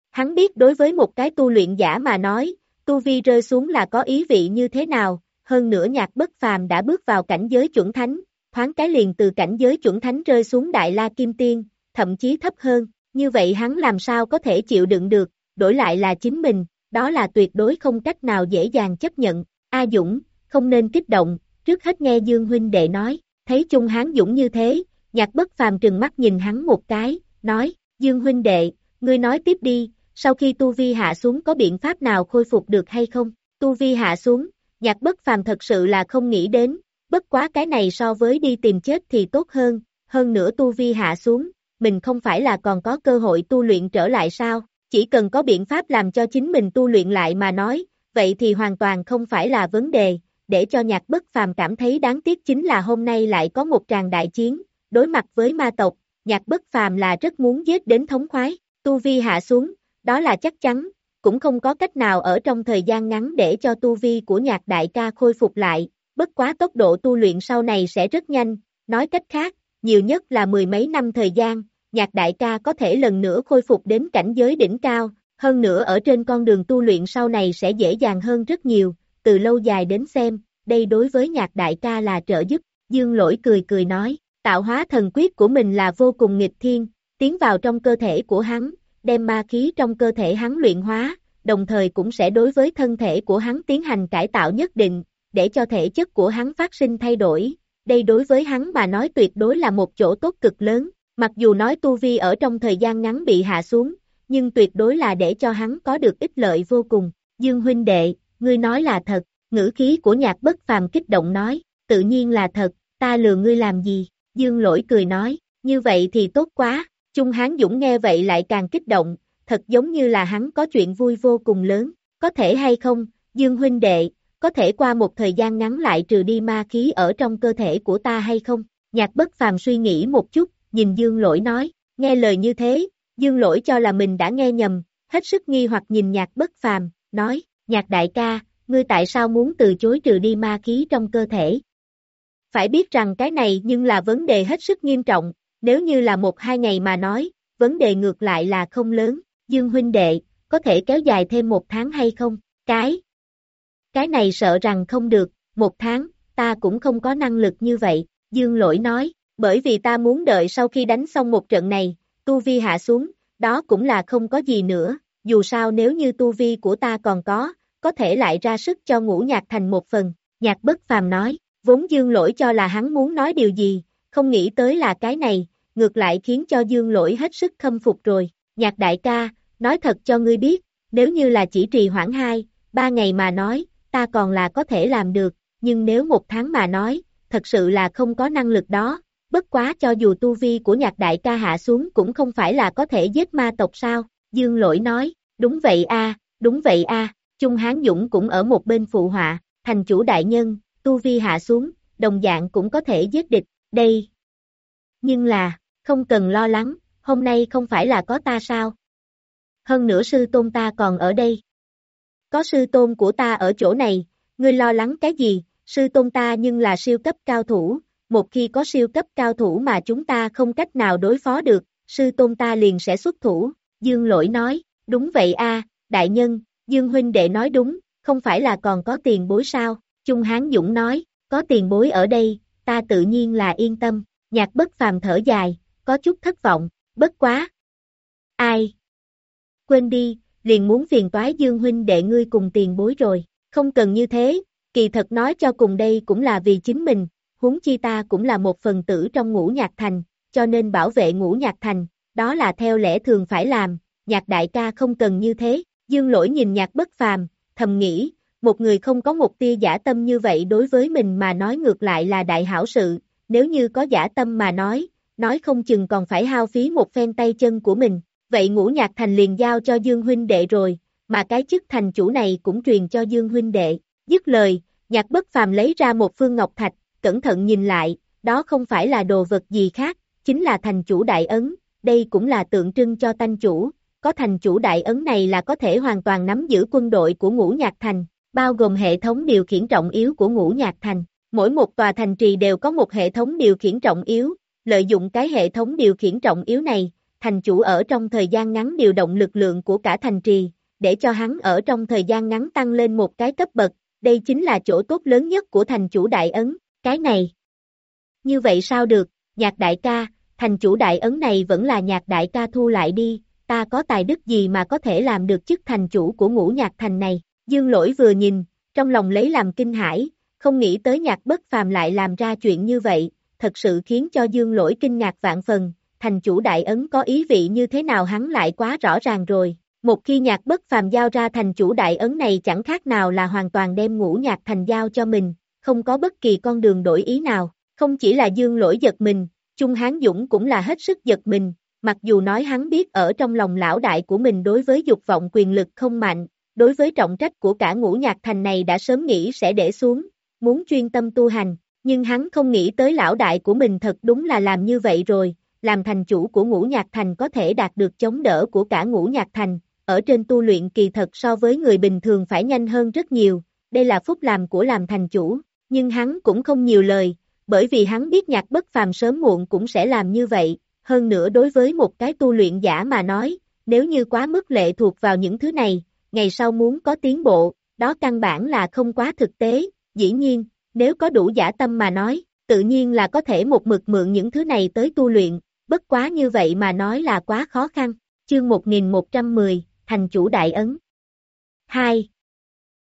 Hắn biết đối với một cái tu luyện giả mà nói, tu vi rơi xuống là có ý vị như thế nào, hơn nữa nhạc bất phàm đã bước vào cảnh giới chuẩn thánh, thoáng cái liền từ cảnh giới chuẩn thánh rơi xuống đại la kim tiên, thậm chí thấp hơn, như vậy hắn làm sao có thể chịu đựng được, đổi lại là chính mình, đó là tuyệt đối không cách nào dễ dàng chấp nhận. A Dũng, không nên kích động, trước hết nghe Dương huynh đệ nói, thấy Trung Hán Dũng như thế, nhạc bất phàm trừng mắt nhìn hắn một cái, nói, Dương huynh đệ, ngươi nói tiếp đi, sau khi Tu Vi hạ xuống có biện pháp nào khôi phục được hay không? Tu Vi hạ xuống, nhạc bất phàm thật sự là không nghĩ đến, bất quá cái này so với đi tìm chết thì tốt hơn, hơn nữa Tu Vi hạ xuống, mình không phải là còn có cơ hội tu luyện trở lại sao? Chỉ cần có biện pháp làm cho chính mình tu luyện lại mà nói, vậy thì hoàn toàn không phải là vấn đề, để cho nhạc bất phàm cảm thấy đáng tiếc chính là hôm nay lại có một tràng đại chiến, đối mặt với ma tộc, nhạc bất phàm là rất muốn giết đến thống khoái, tu vi hạ xuống, đó là chắc chắn, cũng không có cách nào ở trong thời gian ngắn để cho tu vi của nhạc đại ca khôi phục lại, bất quá tốc độ tu luyện sau này sẽ rất nhanh, nói cách khác, nhiều nhất là mười mấy năm thời gian, nhạc đại ca có thể lần nữa khôi phục đến cảnh giới đỉnh cao, hơn nữa ở trên con đường tu luyện sau này sẽ dễ dàng hơn rất nhiều, từ lâu dài đến xem, đây đối với nhạc đại ca là trợ giúp, dương lỗi cười cười nói, tạo hóa thần quyết của mình là vô cùng nghịch thiên, tiến vào trong cơ thể của hắn, đem ma khí trong cơ thể hắn luyện hóa, đồng thời cũng sẽ đối với thân thể của hắn tiến hành cải tạo nhất định, để cho thể chất của hắn phát sinh thay đổi, đây đối với hắn mà nói tuyệt đối là một chỗ tốt cực lớn, Mặc dù nói tu vi ở trong thời gian ngắn bị hạ xuống, nhưng tuyệt đối là để cho hắn có được ích lợi vô cùng. Dương huynh đệ, ngươi nói là thật, ngữ khí của nhạc bất phàm kích động nói, tự nhiên là thật, ta lừa ngươi làm gì? Dương lỗi cười nói, như vậy thì tốt quá, Trung Hán Dũng nghe vậy lại càng kích động, thật giống như là hắn có chuyện vui vô cùng lớn, có thể hay không, Dương huynh đệ, có thể qua một thời gian ngắn lại trừ đi ma khí ở trong cơ thể của ta hay không? Nhạc bất phàm suy nghĩ một chút, nhìn Dương Lỗi nói, nghe lời như thế, Dương Lỗi cho là mình đã nghe nhầm, hết sức nghi hoặc nhìn nhạc bất phàm, nói, nhạc đại ca, ngươi tại sao muốn từ chối trừ đi ma khí trong cơ thể? Phải biết rằng cái này nhưng là vấn đề hết sức nghiêm trọng, nếu như là một hai ngày mà nói, vấn đề ngược lại là không lớn, Dương huynh đệ, có thể kéo dài thêm một tháng hay không? Cái, cái này sợ rằng không được, một tháng, ta cũng không có năng lực như vậy, Dương lỗi nói, bởi vì ta muốn đợi sau khi đánh xong một trận này, tu vi hạ xuống, đó cũng là không có gì nữa, dù sao nếu như tu vi của ta còn có, có thể lại ra sức cho ngũ nhạc thành một phần, nhạc bất phàm nói, vốn dương lỗi cho là hắn muốn nói điều gì, không nghĩ tới là cái này, ngược lại khiến cho dương lỗi hết sức khâm phục rồi, nhạc đại ca, nói thật cho ngươi biết, nếu như là chỉ trì hoãn hai, ba ngày mà nói, ta còn là có thể làm được, nhưng nếu một tháng mà nói, thật sự là không có năng lực đó, bất quá cho dù tu vi của nhạc đại ca hạ xuống cũng không phải là có thể giết ma tộc sao, dương lỗi nói, đúng vậy a đúng vậy a Trung Hán Dũng cũng ở một bên phụ họa, thành chủ đại nhân, tu vi hạ xuống, đồng dạng cũng có thể giết địch, đây. Nhưng là, không cần lo lắng, hôm nay không phải là có ta sao? Hơn nữa sư tôn ta còn ở đây. Có sư tôn của ta ở chỗ này, ngươi lo lắng cái gì, sư tôn ta nhưng là siêu cấp cao thủ, một khi có siêu cấp cao thủ mà chúng ta không cách nào đối phó được, sư tôn ta liền sẽ xuất thủ, Dương lỗi nói, đúng vậy a đại nhân, Dương huynh đệ nói đúng, không phải là còn có tiền bối sao, Trung Hán Dũng nói, có tiền bối ở đây, ta tự nhiên là yên tâm, nhạc bất phàm thở dài, có chút thất vọng, bất quá. Ai? Quên đi, liền muốn phiền toái Dương huynh đệ ngươi cùng tiền bối rồi, không cần như thế, kỳ thật nói cho cùng đây cũng là vì chính mình, huống chi ta cũng là một phần tử trong ngũ nhạc thành, cho nên bảo vệ ngũ nhạc thành, đó là theo lẽ thường phải làm, nhạc đại ca không cần như thế, dương lỗi nhìn nhạc bất phàm, thầm nghĩ, một người không có một tia giả tâm như vậy đối với mình mà nói ngược lại là đại hảo sự, nếu như có giả tâm mà nói, nói không chừng còn phải hao phí một phen tay chân của mình, vậy ngũ nhạc thành liền giao cho Dương huynh đệ rồi, mà cái chức thành chủ này cũng truyền cho Dương huynh đệ, dứt lời, nhạc bất phàm lấy ra một phương ngọc thạch, cẩn thận nhìn lại, đó không phải là đồ vật gì khác, chính là thành chủ đại ấn, đây cũng là tượng trưng cho tanh chủ, có thành chủ đại ấn này là có thể hoàn toàn nắm giữ quân đội của ngũ nhạc thành, bao gồm hệ thống điều khiển trọng yếu của ngũ nhạc thành. Mỗi một tòa thành trì đều có một hệ thống điều khiển trọng yếu, lợi dụng cái hệ thống điều khiển trọng yếu này, thành chủ ở trong thời gian ngắn điều động lực lượng của cả thành trì, để cho hắn ở trong thời gian ngắn tăng lên một cái cấp bậc, đây chính là chỗ tốt lớn nhất của thành chủ đại ấn, cái này. Như vậy sao được, nhạc đại ca, thành chủ đại ấn này vẫn là nhạc đại ca thu lại đi, ta có tài đức gì mà có thể làm được chức thành chủ của ngũ nhạc thành này, dương lỗi vừa nhìn, trong lòng lấy làm kinh hãi, không nghĩ tới nhạc bất phàm lại làm ra chuyện như vậy, thật sự khiến cho dương lỗi kinh ngạc vạn phần, thành chủ đại ấn có ý vị như thế nào hắn lại quá rõ ràng rồi. Một khi nhạc bất phàm giao ra thành chủ đại ấn này chẳng khác nào là hoàn toàn đem ngũ nhạc thành giao cho mình, không có bất kỳ con đường đổi ý nào, không chỉ là dương lỗi giật mình, Trung Hán Dũng cũng là hết sức giật mình, mặc dù nói hắn biết ở trong lòng lão đại của mình đối với dục vọng quyền lực không mạnh, đối với trọng trách của cả ngũ nhạc thành này đã sớm nghĩ sẽ để xuống, muốn chuyên tâm tu hành, nhưng hắn không nghĩ tới lão đại của mình thật đúng là làm như vậy rồi, làm thành chủ của ngũ nhạc thành có thể đạt được chống đỡ của cả ngũ nhạc thành, ở trên tu luyện kỳ thật so với người bình thường phải nhanh hơn rất nhiều, đây là phúc làm của làm thành chủ, nhưng hắn cũng không nhiều lời, bởi vì hắn biết nhạc bất phàm sớm muộn cũng sẽ làm như vậy, hơn nữa đối với một cái tu luyện giả mà nói, nếu như quá mức lệ thuộc vào những thứ này, ngày sau muốn có tiến bộ, đó căn bản là không quá thực tế, dĩ nhiên, nếu có đủ giả tâm mà nói, tự nhiên là có thể một mực mượn những thứ này tới tu luyện, bất quá như vậy mà nói là quá khó khăn. Chương 1110, Thành chủ Đại Ấn 2.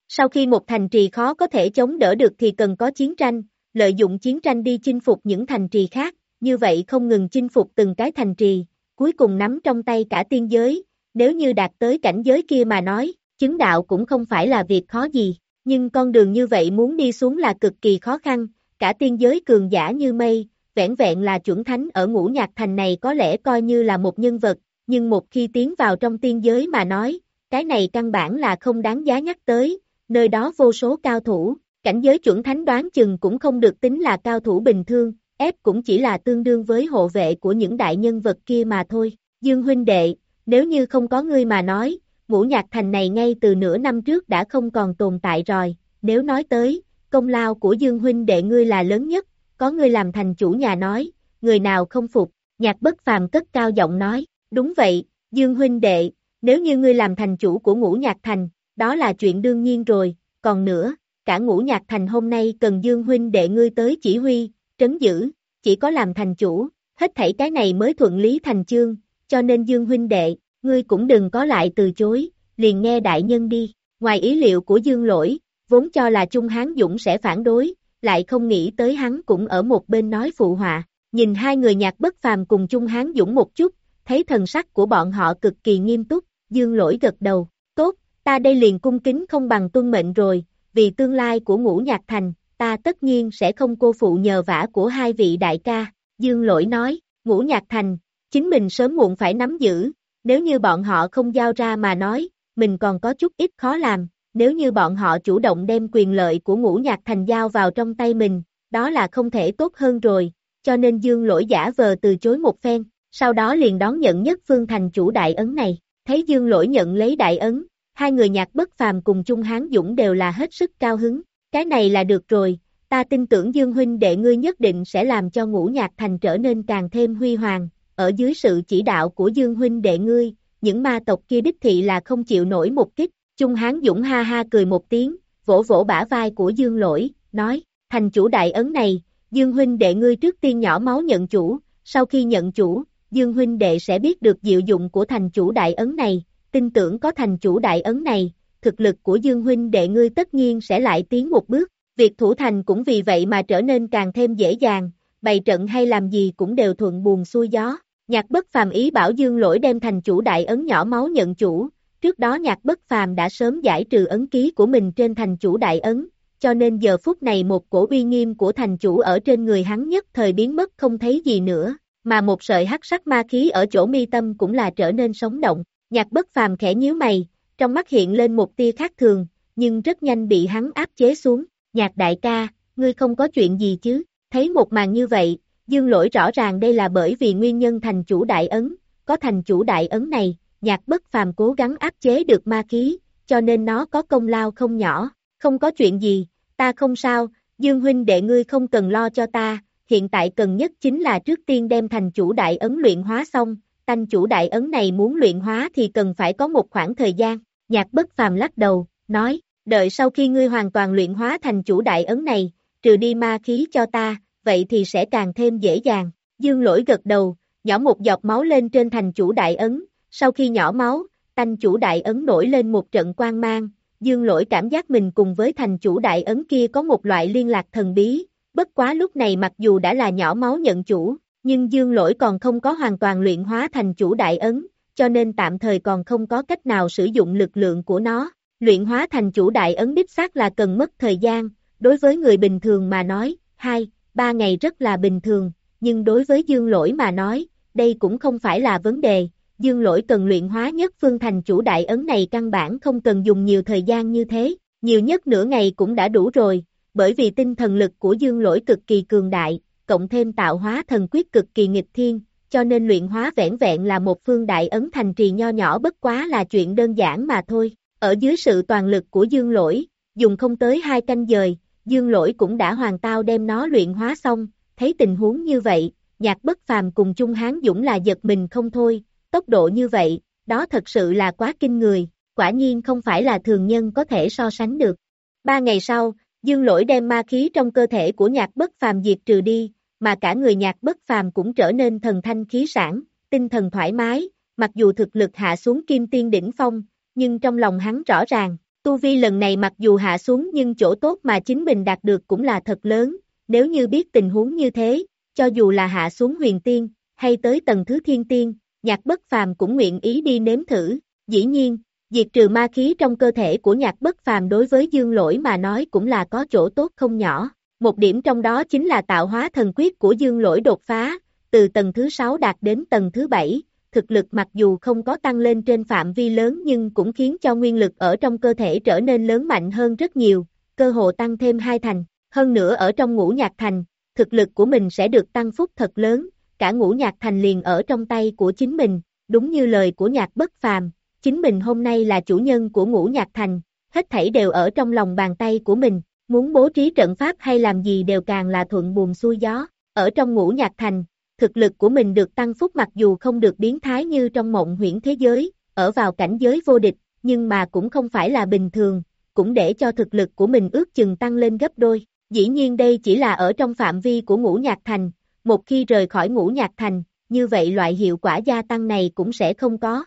Sau khi một thành trì khó có thể chống đỡ được thì cần có chiến tranh, lợi dụng chiến tranh đi chinh phục những thành trì khác, như vậy không ngừng chinh phục từng cái thành trì, cuối cùng nắm trong tay cả tiên giới, nếu như đạt tới cảnh giới kia mà nói, chứng đạo cũng không phải là việc khó gì, nhưng con đường như vậy muốn đi xuống là cực kỳ khó khăn, cả tiên giới cường giả như mây, vẻn vẹn là chuẩn thánh ở ngũ nhạc thành này có lẽ coi như là một nhân vật, nhưng một khi tiến vào trong tiên giới mà nói, cái này căn bản là không đáng giá nhắc tới, nơi đó vô số cao thủ, cảnh giới chuẩn thánh đoán chừng cũng không được tính là cao thủ bình thường, ép cũng chỉ là tương đương với hộ vệ của những đại nhân vật kia mà thôi. Dương huynh đệ, nếu như không có ngươi mà nói, ngũ nhạc thành này ngay từ nửa năm trước đã không còn tồn tại rồi, nếu nói tới, công lao của Dương huynh đệ ngươi là lớn nhất, có ngươi làm thành chủ nhà nói, người nào không phục, nhạc bất phàm cất cao giọng nói, đúng vậy, Dương huynh đệ, nếu như ngươi làm thành chủ của ngũ nhạc thành, đó là chuyện đương nhiên rồi, còn nữa, cả ngũ nhạc thành hôm nay cần Dương huynh đệ ngươi tới chỉ huy, trấn giữ, chỉ có làm thành chủ, hết thảy cái này mới thuận lý thành chương, cho nên Dương huynh đệ, ngươi cũng đừng có lại từ chối, liền nghe đại nhân đi, ngoài ý liệu của Dương lỗi, vốn cho là Trung Hán Dũng sẽ phản đối, lại không nghĩ tới hắn cũng ở một bên nói phụ họa, nhìn hai người nhạc bất phàm cùng Trung Hán Dũng một chút, thấy thần sắc của bọn họ cực kỳ nghiêm túc, Dương lỗi gật đầu, tốt, ta đây liền cung kính không bằng tuân mệnh rồi, vì tương lai của ngũ nhạc thành, ta tất nhiên sẽ không cô phụ nhờ vả của hai vị đại ca, Dương lỗi nói, ngũ nhạc thành, chính mình sớm muộn phải nắm giữ, nếu như bọn họ không giao ra mà nói, mình còn có chút ít khó làm, nếu như bọn họ chủ động đem quyền lợi của ngũ nhạc thành giao vào trong tay mình, đó là không thể tốt hơn rồi, cho nên dương lỗi giả vờ từ chối một phen, sau đó liền đón nhận nhất phương thành chủ đại ấn này, thấy dương lỗi nhận lấy đại ấn, hai người nhạc bất phàm cùng chung hán dũng đều là hết sức cao hứng, cái này là được rồi, ta tin tưởng dương huynh đệ ngươi nhất định sẽ làm cho ngũ nhạc thành trở nên càng thêm huy hoàng, ở dưới sự chỉ đạo của Dương huynh đệ ngươi, những ma tộc kia đích thị là không chịu nổi một kích, Trung Hán Dũng ha ha cười một tiếng, vỗ vỗ bả vai của Dương lỗi, nói, thành chủ đại ấn này, Dương huynh đệ ngươi trước tiên nhỏ máu nhận chủ, sau khi nhận chủ, Dương huynh đệ sẽ biết được diệu dụng của thành chủ đại ấn này, tin tưởng có thành chủ đại ấn này, thực lực của Dương huynh đệ ngươi tất nhiên sẽ lại tiến một bước, việc thủ thành cũng vì vậy mà trở nên càng thêm dễ dàng, bày trận hay làm gì cũng đều thuận buồn xuôi gió. Nhạc bất phàm ý bảo Dương lỗi đem thành chủ đại ấn nhỏ máu nhận chủ, trước đó nhạc bất phàm đã sớm giải trừ ấn ký của mình trên thành chủ đại ấn, cho nên giờ phút này một cổ uy nghiêm của thành chủ ở trên người hắn nhất thời biến mất không thấy gì nữa, mà một sợi hắc sắc ma khí ở chỗ mi tâm cũng là trở nên sống động, nhạc bất phàm khẽ nhíu mày, trong mắt hiện lên một tia khác thường, nhưng rất nhanh bị hắn áp chế xuống, nhạc đại ca, ngươi không có chuyện gì chứ, thấy một màn như vậy, dương lỗi rõ ràng đây là bởi vì nguyên nhân thành chủ đại ấn, có thành chủ đại ấn này, nhạc bất phàm cố gắng áp chế được ma khí, cho nên nó có công lao không nhỏ, không có chuyện gì, ta không sao, Dương huynh đệ ngươi không cần lo cho ta, hiện tại cần nhất chính là trước tiên đem thành chủ đại ấn luyện hóa xong, tanh chủ đại ấn này muốn luyện hóa thì cần phải có một khoảng thời gian, nhạc bất phàm lắc đầu, nói, đợi sau khi ngươi hoàn toàn luyện hóa thành chủ đại ấn này, trừ đi ma khí cho ta, vậy thì sẽ càng thêm dễ dàng, dương lỗi gật đầu, nhỏ một giọt máu lên trên thành chủ đại ấn, sau khi nhỏ máu, tanh chủ đại ấn nổi lên một trận quang mang, dương lỗi cảm giác mình cùng với thành chủ đại ấn kia có một loại liên lạc thần bí, bất quá lúc này mặc dù đã là nhỏ máu nhận chủ, nhưng dương lỗi còn không có hoàn toàn luyện hóa thành chủ đại ấn, cho nên tạm thời còn không có cách nào sử dụng lực lượng của nó. Luyện hóa thành chủ đại ấn đích xác là cần mất thời gian, đối với người bình thường mà nói, 2, Ba ngày rất là bình thường, nhưng đối với dương lỗi mà nói, đây cũng không phải là vấn đề, dương lỗi cần luyện hóa nhất phương thành chủ đại ấn này căn bản không cần dùng nhiều thời gian như thế, nhiều nhất nửa ngày cũng đã đủ rồi, bởi vì tinh thần lực của dương lỗi cực kỳ cường đại, cộng thêm tạo hóa thần quyết cực kỳ nghịch thiên, cho nên luyện hóa vẹn vẹn là một phương đại ấn thành trì nho nhỏ bất quá là chuyện đơn giản mà thôi, ở dưới sự toàn lực của dương lỗi, dùng không tới hai canh dời, dương lỗi cũng đã hoàn tao đem nó luyện hóa xong, thấy tình huống như vậy, nhạc bất phàm cùng Trung hán dũng là giật mình không thôi, tốc độ như vậy, đó thật sự là quá kinh người, quả nhiên không phải là thường nhân có thể so sánh được. Ba ngày sau, dương lỗi đem ma khí trong cơ thể của nhạc bất phàm diệt trừ đi, mà cả người nhạc bất phàm cũng trở nên thần thanh khí sản, tinh thần thoải mái, mặc dù thực lực hạ xuống kim tiên đỉnh phong, nhưng trong lòng hắn rõ ràng, tu vi lần này mặc dù hạ xuống nhưng chỗ tốt mà chính mình đạt được cũng là thật lớn, nếu như biết tình huống như thế, cho dù là hạ xuống huyền tiên, hay tới tầng thứ thiên tiên, nhạc bất phàm cũng nguyện ý đi nếm thử, dĩ nhiên, diệt trừ ma khí trong cơ thể của nhạc bất phàm đối với dương lỗi mà nói cũng là có chỗ tốt không nhỏ. Một điểm trong đó chính là tạo hóa thần quyết của dương lỗi đột phá, từ tầng thứ 6 đạt đến tầng thứ 7, thực lực mặc dù không có tăng lên trên phạm vi lớn nhưng cũng khiến cho nguyên lực ở trong cơ thể trở nên lớn mạnh hơn rất nhiều, cơ hồ tăng thêm hai thành, hơn nữa ở trong ngũ nhạc thành, thực lực của mình sẽ được tăng phúc thật lớn, cả ngũ nhạc thành liền ở trong tay của chính mình, đúng như lời của nhạc bất phàm, chính mình hôm nay là chủ nhân của ngũ nhạc thành, hết thảy đều ở trong lòng bàn tay của mình, muốn bố trí trận pháp hay làm gì đều càng là thuận buồm xuôi gió, ở trong ngũ nhạc thành, thực lực của mình được tăng phúc mặc dù không được biến thái như trong mộng huyễn thế giới, ở vào cảnh giới vô địch, nhưng mà cũng không phải là bình thường, cũng để cho thực lực của mình ước chừng tăng lên gấp đôi. Dĩ nhiên đây chỉ là ở trong phạm vi của ngũ nhạc thành, một khi rời khỏi ngũ nhạc thành, như vậy loại hiệu quả gia tăng này cũng sẽ không có.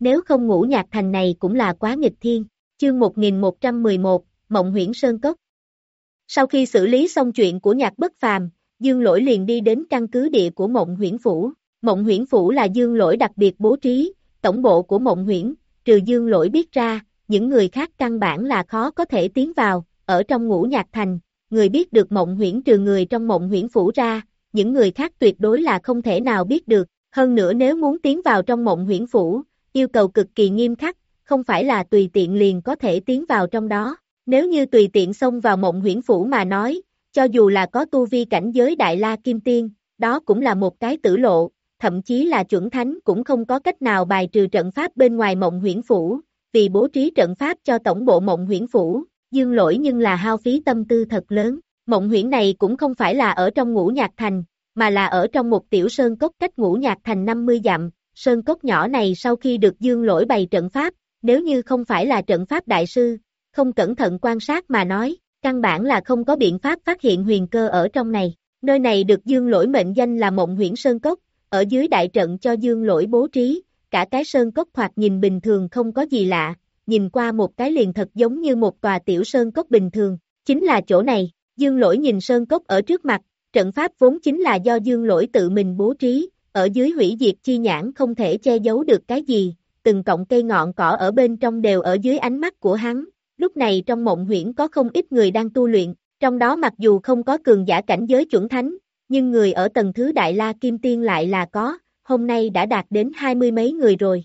Nếu không ngũ nhạc thành này cũng là quá nghịch thiên. Chương 1111, Mộng huyễn Sơn Cốc Sau khi xử lý xong chuyện của nhạc bất phàm, Dương Lỗi liền đi đến căn cứ địa của Mộng huyễn Phủ. Mộng huyễn Phủ là Dương Lỗi đặc biệt bố trí, tổng bộ của Mộng huyễn, trừ Dương Lỗi biết ra, những người khác căn bản là khó có thể tiến vào, ở trong ngũ nhạc thành, người biết được Mộng huyễn trừ người trong Mộng huyễn Phủ ra, những người khác tuyệt đối là không thể nào biết được, hơn nữa nếu muốn tiến vào trong mộng huyễn phủ, yêu cầu cực kỳ nghiêm khắc, không phải là tùy tiện liền có thể tiến vào trong đó, nếu như tùy tiện xông vào mộng huyễn phủ mà nói, cho dù là có tu vi cảnh giới đại la kim tiên, đó cũng là một cái tử lộ, thậm chí là chuẩn thánh cũng không có cách nào bài trừ trận pháp bên ngoài mộng huyễn phủ, vì bố trí trận pháp cho tổng bộ mộng huyễn phủ, dương lỗi nhưng là hao phí tâm tư thật lớn. Mộng huyễn này cũng không phải là ở trong ngũ nhạc thành, mà là ở trong một tiểu sơn cốc cách ngũ nhạc thành 50 dặm. Sơn cốc nhỏ này sau khi được dương lỗi bày trận pháp, nếu như không phải là trận pháp đại sư, không cẩn thận quan sát mà nói, căn bản là không có biện pháp phát hiện huyền cơ ở trong này. Nơi này được dương lỗi mệnh danh là mộng huyển sơn cốc, ở dưới đại trận cho dương lỗi bố trí, cả cái sơn cốc hoặc nhìn bình thường không có gì lạ, nhìn qua một cái liền thật giống như một tòa tiểu sơn cốc bình thường, chính là chỗ này, dương lỗi nhìn sơn cốc ở trước mặt, trận pháp vốn chính là do dương lỗi tự mình bố trí, ở dưới hủy diệt chi nhãn không thể che giấu được cái gì, từng cọng cây ngọn cỏ ở bên trong đều ở dưới ánh mắt của hắn, lúc này trong mộng huyễn có không ít người đang tu luyện, trong đó mặc dù không có cường giả cảnh giới chuẩn thánh, nhưng người ở tầng thứ Đại La Kim Tiên lại là có, hôm nay đã đạt đến hai mươi mấy người rồi.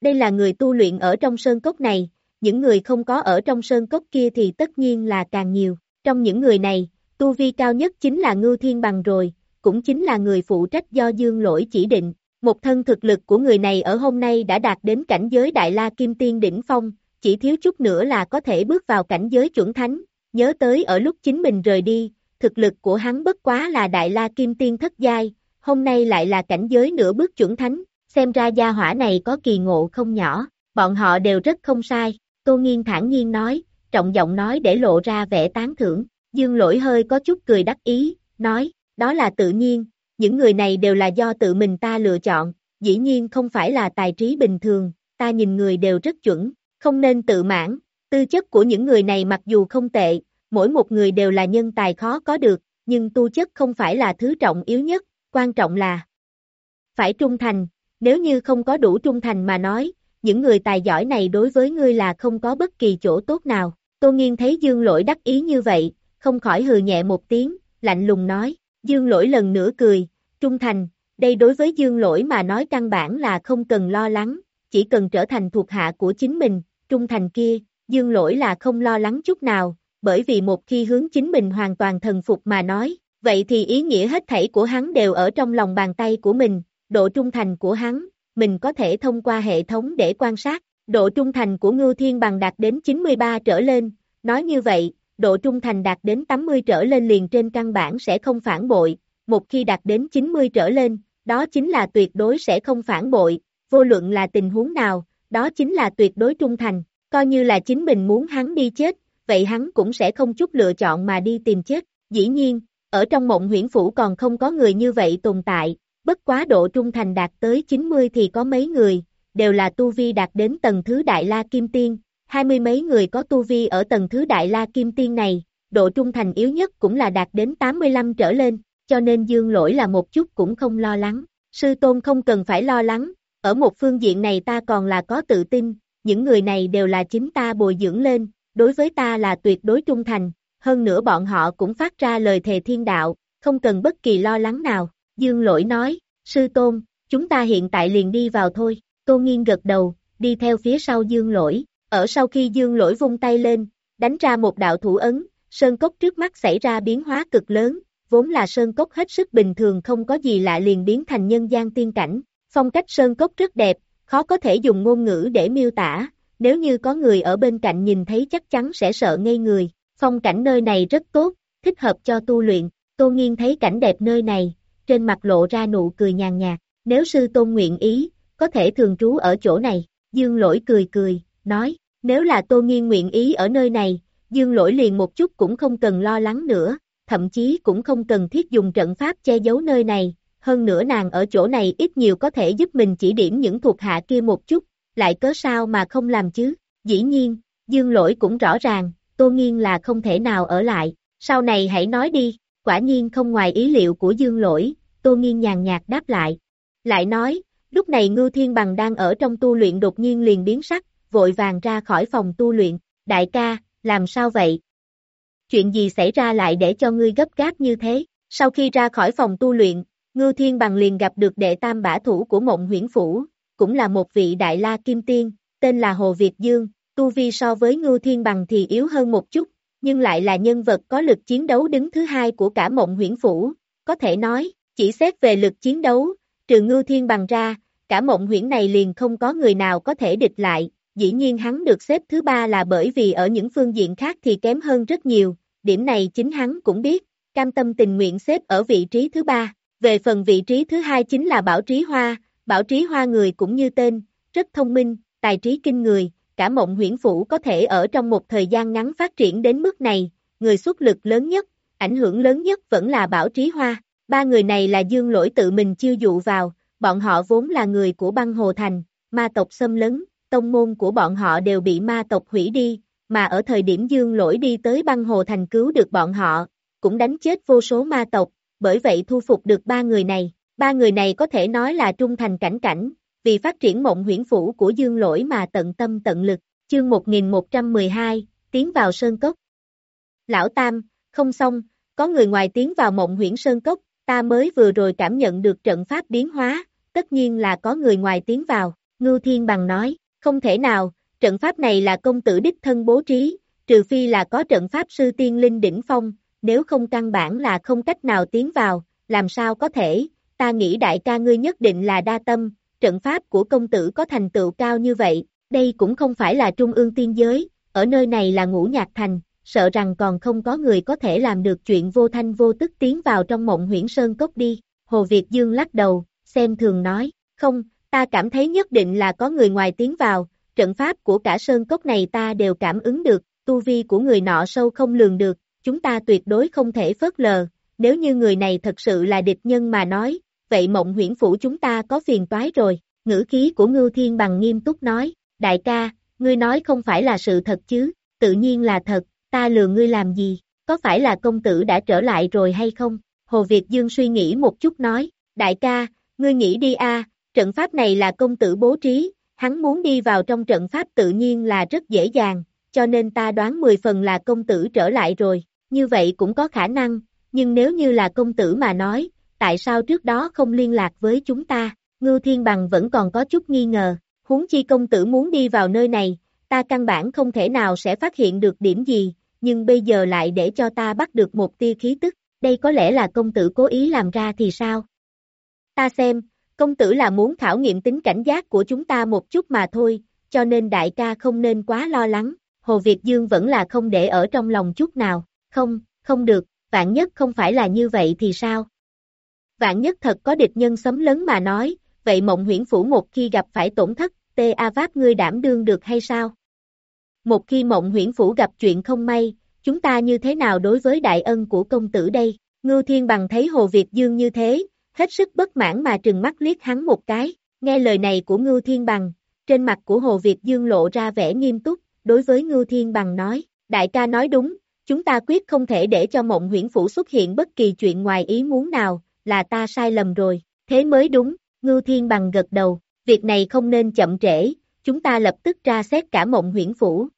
Đây là người tu luyện ở trong sơn cốc này, những người không có ở trong sơn cốc kia thì tất nhiên là càng nhiều. Trong những người này, tu vi cao nhất chính là Ngưu Thiên Bằng rồi, cũng chính là người phụ trách do Dương Lỗi chỉ định. Một thân thực lực của người này ở hôm nay đã đạt đến cảnh giới Đại La Kim Tiên đỉnh phong, chỉ thiếu chút nữa là có thể bước vào cảnh giới chuẩn thánh. Nhớ tới ở lúc chính mình rời đi, thực lực của hắn bất quá là Đại La Kim Tiên thất giai, hôm nay lại là cảnh giới nửa bước chuẩn thánh, xem ra gia hỏa này có kỳ ngộ không nhỏ, bọn họ đều rất không sai, Tô Nghiên thản nhiên nói, trọng giọng nói để lộ ra vẻ tán thưởng, dương lỗi hơi có chút cười đắc ý, nói, đó là tự nhiên, những người này đều là do tự mình ta lựa chọn, dĩ nhiên không phải là tài trí bình thường, ta nhìn người đều rất chuẩn, không nên tự mãn, tư chất của những người này mặc dù không tệ, mỗi một người đều là nhân tài khó có được, nhưng tu chất không phải là thứ trọng yếu nhất, quan trọng là phải trung thành, nếu như không có đủ trung thành mà nói, những người tài giỏi này đối với ngươi là không có bất kỳ chỗ tốt nào. Tô Nghiên thấy Dương Lỗi đắc ý như vậy, không khỏi hừ nhẹ một tiếng, lạnh lùng nói, Dương Lỗi lần nữa cười, trung thành, đây đối với Dương Lỗi mà nói căn bản là không cần lo lắng, chỉ cần trở thành thuộc hạ của chính mình, trung thành kia, Dương Lỗi là không lo lắng chút nào, bởi vì một khi hướng chính mình hoàn toàn thần phục mà nói, vậy thì ý nghĩa hết thảy của hắn đều ở trong lòng bàn tay của mình, độ trung thành của hắn, mình có thể thông qua hệ thống để quan sát, độ trung thành của Ngưu Thiên Bằng đạt đến 93 trở lên, nói như vậy, độ trung thành đạt đến 80 trở lên liền trên căn bản sẽ không phản bội, một khi đạt đến 90 trở lên, đó chính là tuyệt đối sẽ không phản bội, vô luận là tình huống nào, đó chính là tuyệt đối trung thành, coi như là chính mình muốn hắn đi chết, vậy hắn cũng sẽ không chút lựa chọn mà đi tìm chết, dĩ nhiên, ở trong mộng huyễn phủ còn không có người như vậy tồn tại, bất quá độ trung thành đạt tới 90 thì có mấy người, đều là tu vi đạt đến tầng thứ Đại La Kim Tiên, hai mươi mấy người có tu vi ở tầng thứ Đại La Kim Tiên này, độ trung thành yếu nhất cũng là đạt đến 85 trở lên, cho nên dương lỗi là một chút cũng không lo lắng. Sư Tôn không cần phải lo lắng, ở một phương diện này ta còn là có tự tin, những người này đều là chính ta bồi dưỡng lên, đối với ta là tuyệt đối trung thành, hơn nữa bọn họ cũng phát ra lời thề thiên đạo, không cần bất kỳ lo lắng nào. Dương lỗi nói, sư tôn, chúng ta hiện tại liền đi vào thôi, tô nghiên gật đầu, đi theo phía sau dương lỗi, ở sau khi dương lỗi vung tay lên, đánh ra một đạo thủ ấn, sơn cốc trước mắt xảy ra biến hóa cực lớn, vốn là sơn cốc hết sức bình thường không có gì lạ liền biến thành nhân gian tiên cảnh, phong cách sơn cốc rất đẹp, khó có thể dùng ngôn ngữ để miêu tả, nếu như có người ở bên cạnh nhìn thấy chắc chắn sẽ sợ ngây người, phong cảnh nơi này rất tốt, thích hợp cho tu luyện, Tô Nghiên thấy cảnh đẹp nơi này, trên mặt lộ ra nụ cười nhàn nhạt, nếu sư tôn nguyện ý, có thể thường trú ở chỗ này, Dương Lỗi cười cười, nói, nếu là Tô Nghiên nguyện ý ở nơi này, Dương Lỗi liền một chút cũng không cần lo lắng nữa, thậm chí cũng không cần thiết dùng trận pháp che giấu nơi này, hơn nữa nàng ở chỗ này ít nhiều có thể giúp mình chỉ điểm những thuộc hạ kia một chút, lại cớ sao mà không làm chứ, dĩ nhiên, Dương Lỗi cũng rõ ràng, Tô Nghiên là không thể nào ở lại, sau này hãy nói đi, quả nhiên không ngoài ý liệu của Dương Lỗi, Tô Nghiên nhàn nhạt đáp lại. Lại nói, lúc này ngư Thiên Bằng đang ở trong tu luyện đột nhiên liền biến sắc, vội vàng ra khỏi phòng tu luyện, đại ca, làm sao vậy? Chuyện gì xảy ra lại để cho ngươi gấp gáp như thế? Sau khi ra khỏi phòng tu luyện, Ngưu Thiên Bằng liền gặp được đệ tam bả thủ của mộng huyễn phủ, cũng là một vị đại la kim tiên, tên là Hồ Việt Dương, tu vi so với Ngưu Thiên Bằng thì yếu hơn một chút, nhưng lại là nhân vật có lực chiến đấu đứng thứ hai của cả mộng huyễn phủ, có thể nói, chỉ xét về lực chiến đấu, trừ Ngưu Thiên Bằng ra, cả mộng huyễn này liền không có người nào có thể địch lại, dĩ nhiên hắn được xếp thứ ba là bởi vì ở những phương diện khác thì kém hơn rất nhiều, điểm này chính hắn cũng biết, cam tâm tình nguyện xếp ở vị trí thứ ba, về phần vị trí thứ hai chính là Bảo Trí Hoa, Bảo Trí Hoa người cũng như tên, rất thông minh, tài trí kinh người, cả mộng huyễn phủ có thể ở trong một thời gian ngắn phát triển đến mức này, người xuất lực lớn nhất, ảnh hưởng lớn nhất vẫn là Bảo Trí Hoa. Ba người này là dương lỗi tự mình chiêu dụ vào, bọn họ vốn là người của băng hồ thành, ma tộc xâm lấn, tông môn của bọn họ đều bị ma tộc hủy đi, mà ở thời điểm dương lỗi đi tới băng hồ thành cứu được bọn họ, cũng đánh chết vô số ma tộc, bởi vậy thu phục được ba người này. Ba người này có thể nói là trung thành cảnh cảnh, vì phát triển mộng huyễn phủ của dương lỗi mà tận tâm tận lực. Chương 1112, tiến vào Sơn Cốc. Lão Tam, không xong, có người ngoài tiến vào mộng huyễn Sơn Cốc, ta mới vừa rồi cảm nhận được trận pháp biến hóa, tất nhiên là có người ngoài tiến vào. Ngưu Thiên Bằng nói, không thể nào, trận pháp này là công tử đích thân bố trí, trừ phi là có trận pháp sư tiên linh đỉnh phong, nếu không căn bản là không cách nào tiến vào, làm sao có thể, ta nghĩ đại ca ngươi nhất định là đa tâm, trận pháp của công tử có thành tựu cao như vậy, đây cũng không phải là trung ương tiên giới, ở nơi này là ngũ nhạc thành, sợ rằng còn không có người có thể làm được chuyện vô thanh vô tức tiến vào trong mộng huyễn sơn cốc đi, Hồ Việt Dương lắc đầu, xem thường nói, không, ta cảm thấy nhất định là có người ngoài tiến vào, trận pháp của cả sơn cốc này ta đều cảm ứng được, tu vi của người nọ sâu không lường được, chúng ta tuyệt đối không thể phớt lờ, nếu như người này thật sự là địch nhân mà nói, vậy mộng huyễn phủ chúng ta có phiền toái rồi, ngữ khí của Ngưu Thiên bằng nghiêm túc nói, đại ca, ngươi nói không phải là sự thật chứ, tự nhiên là thật, ta lừa ngươi làm gì, có phải là công tử đã trở lại rồi hay không? Hồ Việt Dương suy nghĩ một chút nói, đại ca, ngươi nghĩ đi a, trận pháp này là công tử bố trí, hắn muốn đi vào trong trận pháp tự nhiên là rất dễ dàng, cho nên ta đoán 10 phần là công tử trở lại rồi, như vậy cũng có khả năng, nhưng nếu như là công tử mà nói, tại sao trước đó không liên lạc với chúng ta, Ngưu Thiên Bằng vẫn còn có chút nghi ngờ, huống chi công tử muốn đi vào nơi này, ta căn bản không thể nào sẽ phát hiện được điểm gì, nhưng bây giờ lại để cho ta bắt được một tia khí tức, đây có lẽ là công tử cố ý làm ra thì sao? Ta xem, công tử là muốn khảo nghiệm tính cảnh giác của chúng ta một chút mà thôi, cho nên đại ca không nên quá lo lắng, Hồ Việt Dương vẫn là không để ở trong lòng chút nào, không, không được, vạn nhất không phải là như vậy thì sao? Vạn nhất thật có địch nhân sấm lớn mà nói, vậy mộng huyễn phủ một khi gặp phải tổn thất, tê a váp ngươi đảm đương được hay sao? Một khi mộng huyễn phủ gặp chuyện không may, chúng ta như thế nào đối với đại ân của công tử đây? Ngưu Thiên Bằng thấy Hồ Việt Dương như thế, hết sức bất mãn mà trừng mắt liếc hắn một cái, nghe lời này của Ngưu Thiên Bằng, trên mặt của Hồ Việt Dương lộ ra vẻ nghiêm túc, đối với Ngưu Thiên Bằng nói, đại ca nói đúng, chúng ta quyết không thể để cho mộng huyễn phủ xuất hiện bất kỳ chuyện ngoài ý muốn nào, là ta sai lầm rồi, thế mới đúng, Ngưu Thiên Bằng gật đầu, việc này không nên chậm trễ, chúng ta lập tức ra xét cả mộng huyễn phủ.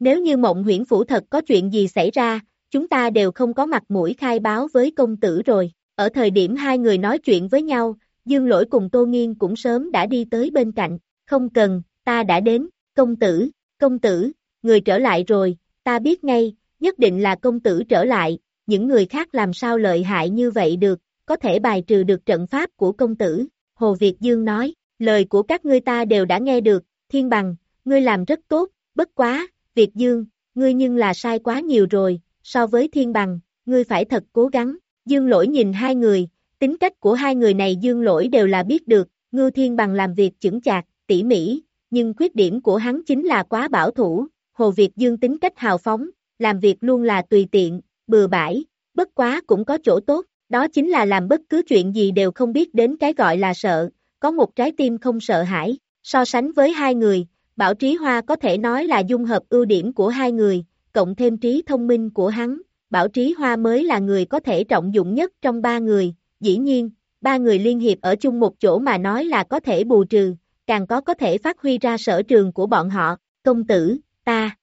Nếu như mộng huyễn phủ thật có chuyện gì xảy ra, chúng ta đều không có mặt mũi khai báo với công tử rồi. Ở thời điểm hai người nói chuyện với nhau, Dương Lỗi cùng Tô Nghiên cũng sớm đã đi tới bên cạnh, không cần, ta đã đến, công tử, công tử, người trở lại rồi, ta biết ngay, nhất định là công tử trở lại, những người khác làm sao lợi hại như vậy được, có thể bài trừ được trận pháp của công tử. Hồ Việt Dương nói, lời của các ngươi ta đều đã nghe được, thiên bằng, ngươi làm rất tốt, bất quá, Việt Dương, ngươi nhưng là sai quá nhiều rồi, so với thiên bằng, ngươi phải thật cố gắng. Dương lỗi nhìn hai người, tính cách của hai người này dương lỗi đều là biết được, ngư thiên bằng làm việc chững chạc, tỉ mỉ, nhưng khuyết điểm của hắn chính là quá bảo thủ, Hồ Việt Dương tính cách hào phóng, làm việc luôn là tùy tiện, bừa bãi, bất quá cũng có chỗ tốt, đó chính là làm bất cứ chuyện gì đều không biết đến cái gọi là sợ, có một trái tim không sợ hãi, so sánh với hai người, Bảo Trí Hoa có thể nói là dung hợp ưu điểm của hai người, cộng thêm trí thông minh của hắn, Bảo Trí Hoa mới là người có thể trọng dụng nhất trong ba người, dĩ nhiên, ba người liên hiệp ở chung một chỗ mà nói là có thể bù trừ, càng có có thể phát huy ra sở trường của bọn họ, công tử, ta.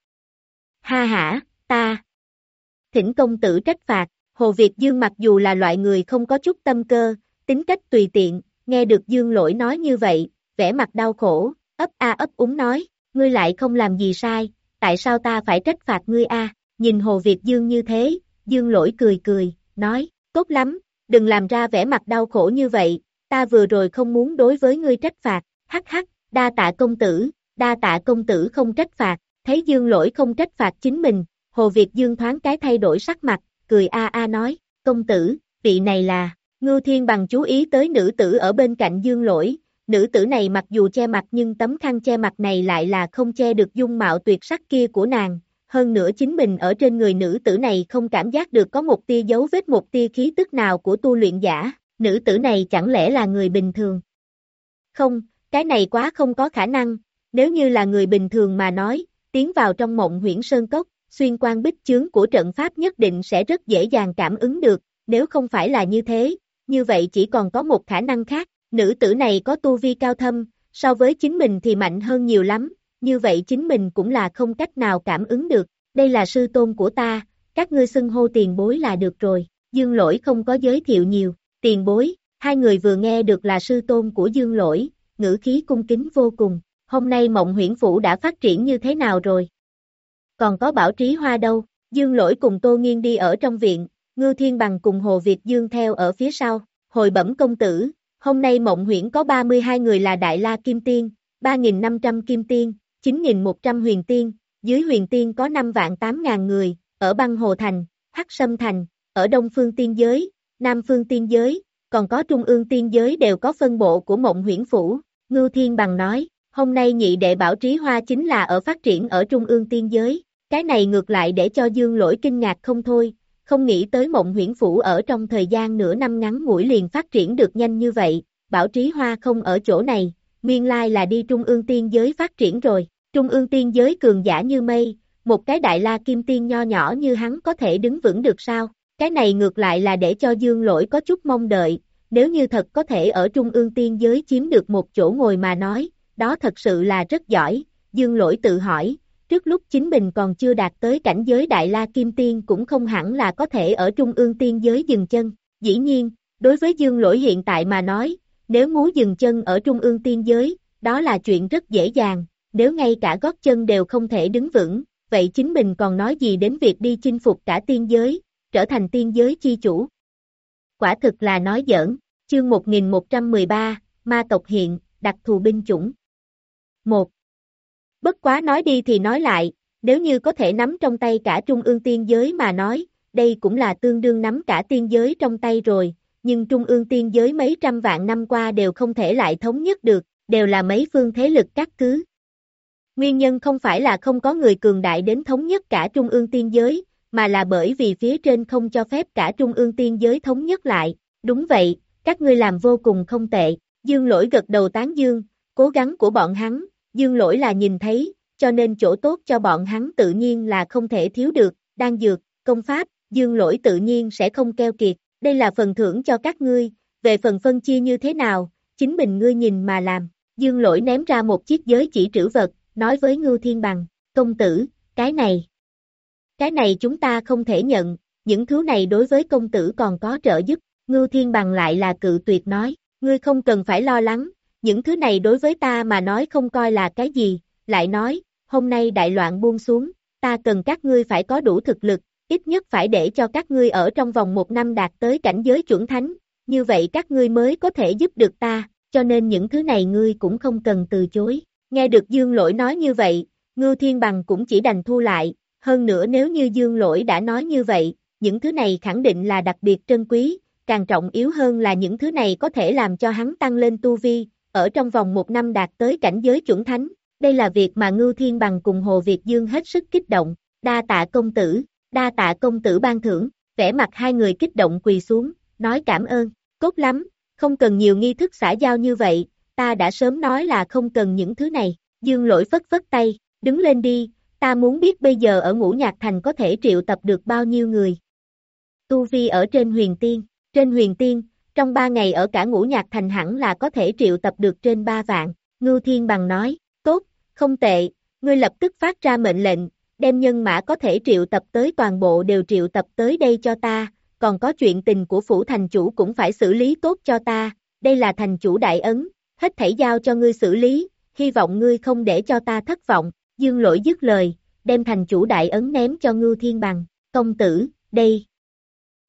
Ha hả, ta. Thỉnh công tử trách phạt, Hồ Việt Dương mặc dù là loại người không có chút tâm cơ, tính cách tùy tiện, nghe được Dương lỗi nói như vậy, vẻ mặt đau khổ, ấp a ấp úng nói, ngươi lại không làm gì sai, tại sao ta phải trách phạt ngươi a? Nhìn Hồ Việt Dương như thế, Dương lỗi cười cười, nói, tốt lắm, đừng làm ra vẻ mặt đau khổ như vậy, ta vừa rồi không muốn đối với ngươi trách phạt, hắc hắc, đa tạ công tử, đa tạ công tử không trách phạt, thấy Dương lỗi không trách phạt chính mình, Hồ Việt Dương thoáng cái thay đổi sắc mặt, cười a a nói, công tử, vị này là, Ngưu Thiên bằng chú ý tới nữ tử ở bên cạnh Dương lỗi, nữ tử này mặc dù che mặt nhưng tấm khăn che mặt này lại là không che được dung mạo tuyệt sắc kia của nàng, hơn nữa chính mình ở trên người nữ tử này không cảm giác được có một tia dấu vết một tia khí tức nào của tu luyện giả, nữ tử này chẳng lẽ là người bình thường? Không, cái này quá không có khả năng, nếu như là người bình thường mà nói, tiến vào trong mộng huyễn sơn cốc, xuyên quan bích chướng của trận pháp nhất định sẽ rất dễ dàng cảm ứng được, nếu không phải là như thế, như vậy chỉ còn có một khả năng khác, nữ tử này có tu vi cao thâm, so với chính mình thì mạnh hơn nhiều lắm, như vậy chính mình cũng là không cách nào cảm ứng được, đây là sư tôn của ta, các ngươi xưng hô tiền bối là được rồi, dương lỗi không có giới thiệu nhiều, tiền bối, hai người vừa nghe được là sư tôn của dương lỗi, ngữ khí cung kính vô cùng, hôm nay mộng huyễn phủ đã phát triển như thế nào rồi? Còn có bảo trí hoa đâu, dương lỗi cùng tô nghiên đi ở trong viện, ngư thiên bằng cùng hồ Việt dương theo ở phía sau, hồi bẩm công tử, hôm nay mộng huyễn có 32 người là Đại La Kim Tiên, 3.500 Kim Tiên, 9.100 huyền tiên, dưới huyền tiên có 5 vạn 8 ngàn người, ở băng hồ thành, hắc sâm thành, ở đông phương tiên giới, nam phương tiên giới, còn có trung ương tiên giới đều có phân bộ của mộng huyễn phủ, ngư Thiên Bằng nói, hôm nay nhị đệ bảo trí hoa chính là ở phát triển ở trung ương tiên giới, cái này ngược lại để cho dương lỗi kinh ngạc không thôi, không nghĩ tới mộng huyễn phủ ở trong thời gian nửa năm ngắn ngủi liền phát triển được nhanh như vậy, bảo trí hoa không ở chỗ này, nguyên lai là đi trung ương tiên giới phát triển rồi, trung ương tiên giới cường giả như mây, một cái đại la kim tiên nho nhỏ như hắn có thể đứng vững được sao, cái này ngược lại là để cho dương lỗi có chút mong đợi, nếu như thật có thể ở trung ương tiên giới chiếm được một chỗ ngồi mà nói, đó thật sự là rất giỏi, dương lỗi tự hỏi, trước lúc chính mình còn chưa đạt tới cảnh giới đại la kim tiên cũng không hẳn là có thể ở trung ương tiên giới dừng chân, dĩ nhiên, đối với dương lỗi hiện tại mà nói, nếu muốn dừng chân ở trung ương tiên giới, đó là chuyện rất dễ dàng, nếu ngay cả gót chân đều không thể đứng vững, vậy chính mình còn nói gì đến việc đi chinh phục cả tiên giới, trở thành tiên giới chi chủ. Quả thực là nói giỡn, chương 1113, ma tộc hiện, đặc thù binh chủng. 1. Bất quá nói đi thì nói lại, nếu như có thể nắm trong tay cả trung ương tiên giới mà nói, đây cũng là tương đương nắm cả tiên giới trong tay rồi, nhưng trung ương tiên giới mấy trăm vạn năm qua đều không thể lại thống nhất được, đều là mấy phương thế lực cắt cứ. Nguyên nhân không phải là không có người cường đại đến thống nhất cả trung ương tiên giới, mà là bởi vì phía trên không cho phép cả trung ương tiên giới thống nhất lại. Đúng vậy, các ngươi làm vô cùng không tệ. Dương lỗi gật đầu tán dương, cố gắng của bọn hắn, dương lỗi là nhìn thấy, cho nên chỗ tốt cho bọn hắn tự nhiên là không thể thiếu được, đang dược, công pháp, dương lỗi tự nhiên sẽ không keo kiệt, đây là phần thưởng cho các ngươi, về phần phân chia như thế nào, chính mình ngươi nhìn mà làm, dương lỗi ném ra một chiếc giới chỉ trữ vật, nói với Ngưu Thiên Bằng, công tử, cái này, cái này chúng ta không thể nhận, những thứ này đối với công tử còn có trợ giúp, Ngưu Thiên Bằng lại là cự tuyệt nói, ngươi không cần phải lo lắng, những thứ này đối với ta mà nói không coi là cái gì, lại nói, hôm nay đại loạn buông xuống, ta cần các ngươi phải có đủ thực lực, ít nhất phải để cho các ngươi ở trong vòng một năm đạt tới cảnh giới chuẩn thánh, như vậy các ngươi mới có thể giúp được ta, cho nên những thứ này ngươi cũng không cần từ chối. Nghe được Dương Lỗi nói như vậy, Ngưu Thiên Bằng cũng chỉ đành thu lại, hơn nữa nếu như Dương Lỗi đã nói như vậy, những thứ này khẳng định là đặc biệt trân quý, càng trọng yếu hơn là những thứ này có thể làm cho hắn tăng lên tu vi, ở trong vòng một năm đạt tới cảnh giới chuẩn thánh. Đây là việc mà Ngưu Thiên Bằng cùng Hồ Việt Dương hết sức kích động, đa tạ công tử, đa tạ công tử ban thưởng, vẻ mặt hai người kích động quỳ xuống, nói cảm ơn, cốt lắm, không cần nhiều nghi thức xã giao như vậy, ta đã sớm nói là không cần những thứ này, dương lỗi phất phất tay, đứng lên đi, ta muốn biết bây giờ ở ngũ nhạc thành có thể triệu tập được bao nhiêu người. Tu Vi ở trên huyền tiên, trên huyền tiên, trong ba ngày ở cả ngũ nhạc thành hẳn là có thể triệu tập được trên ba vạn, Ngưu Thiên Bằng nói, tốt, không tệ, ngươi lập tức phát ra mệnh lệnh, đem nhân mã có thể triệu tập tới toàn bộ đều triệu tập tới đây cho ta, còn có chuyện tình của phủ thành chủ cũng phải xử lý tốt cho ta, đây là thành chủ đại ấn, hết thảy giao cho ngươi xử lý, hy vọng ngươi không để cho ta thất vọng, dương lỗi dứt lời, đem thành chủ đại ấn ném cho ngưu thiên bằng, công tử, đây,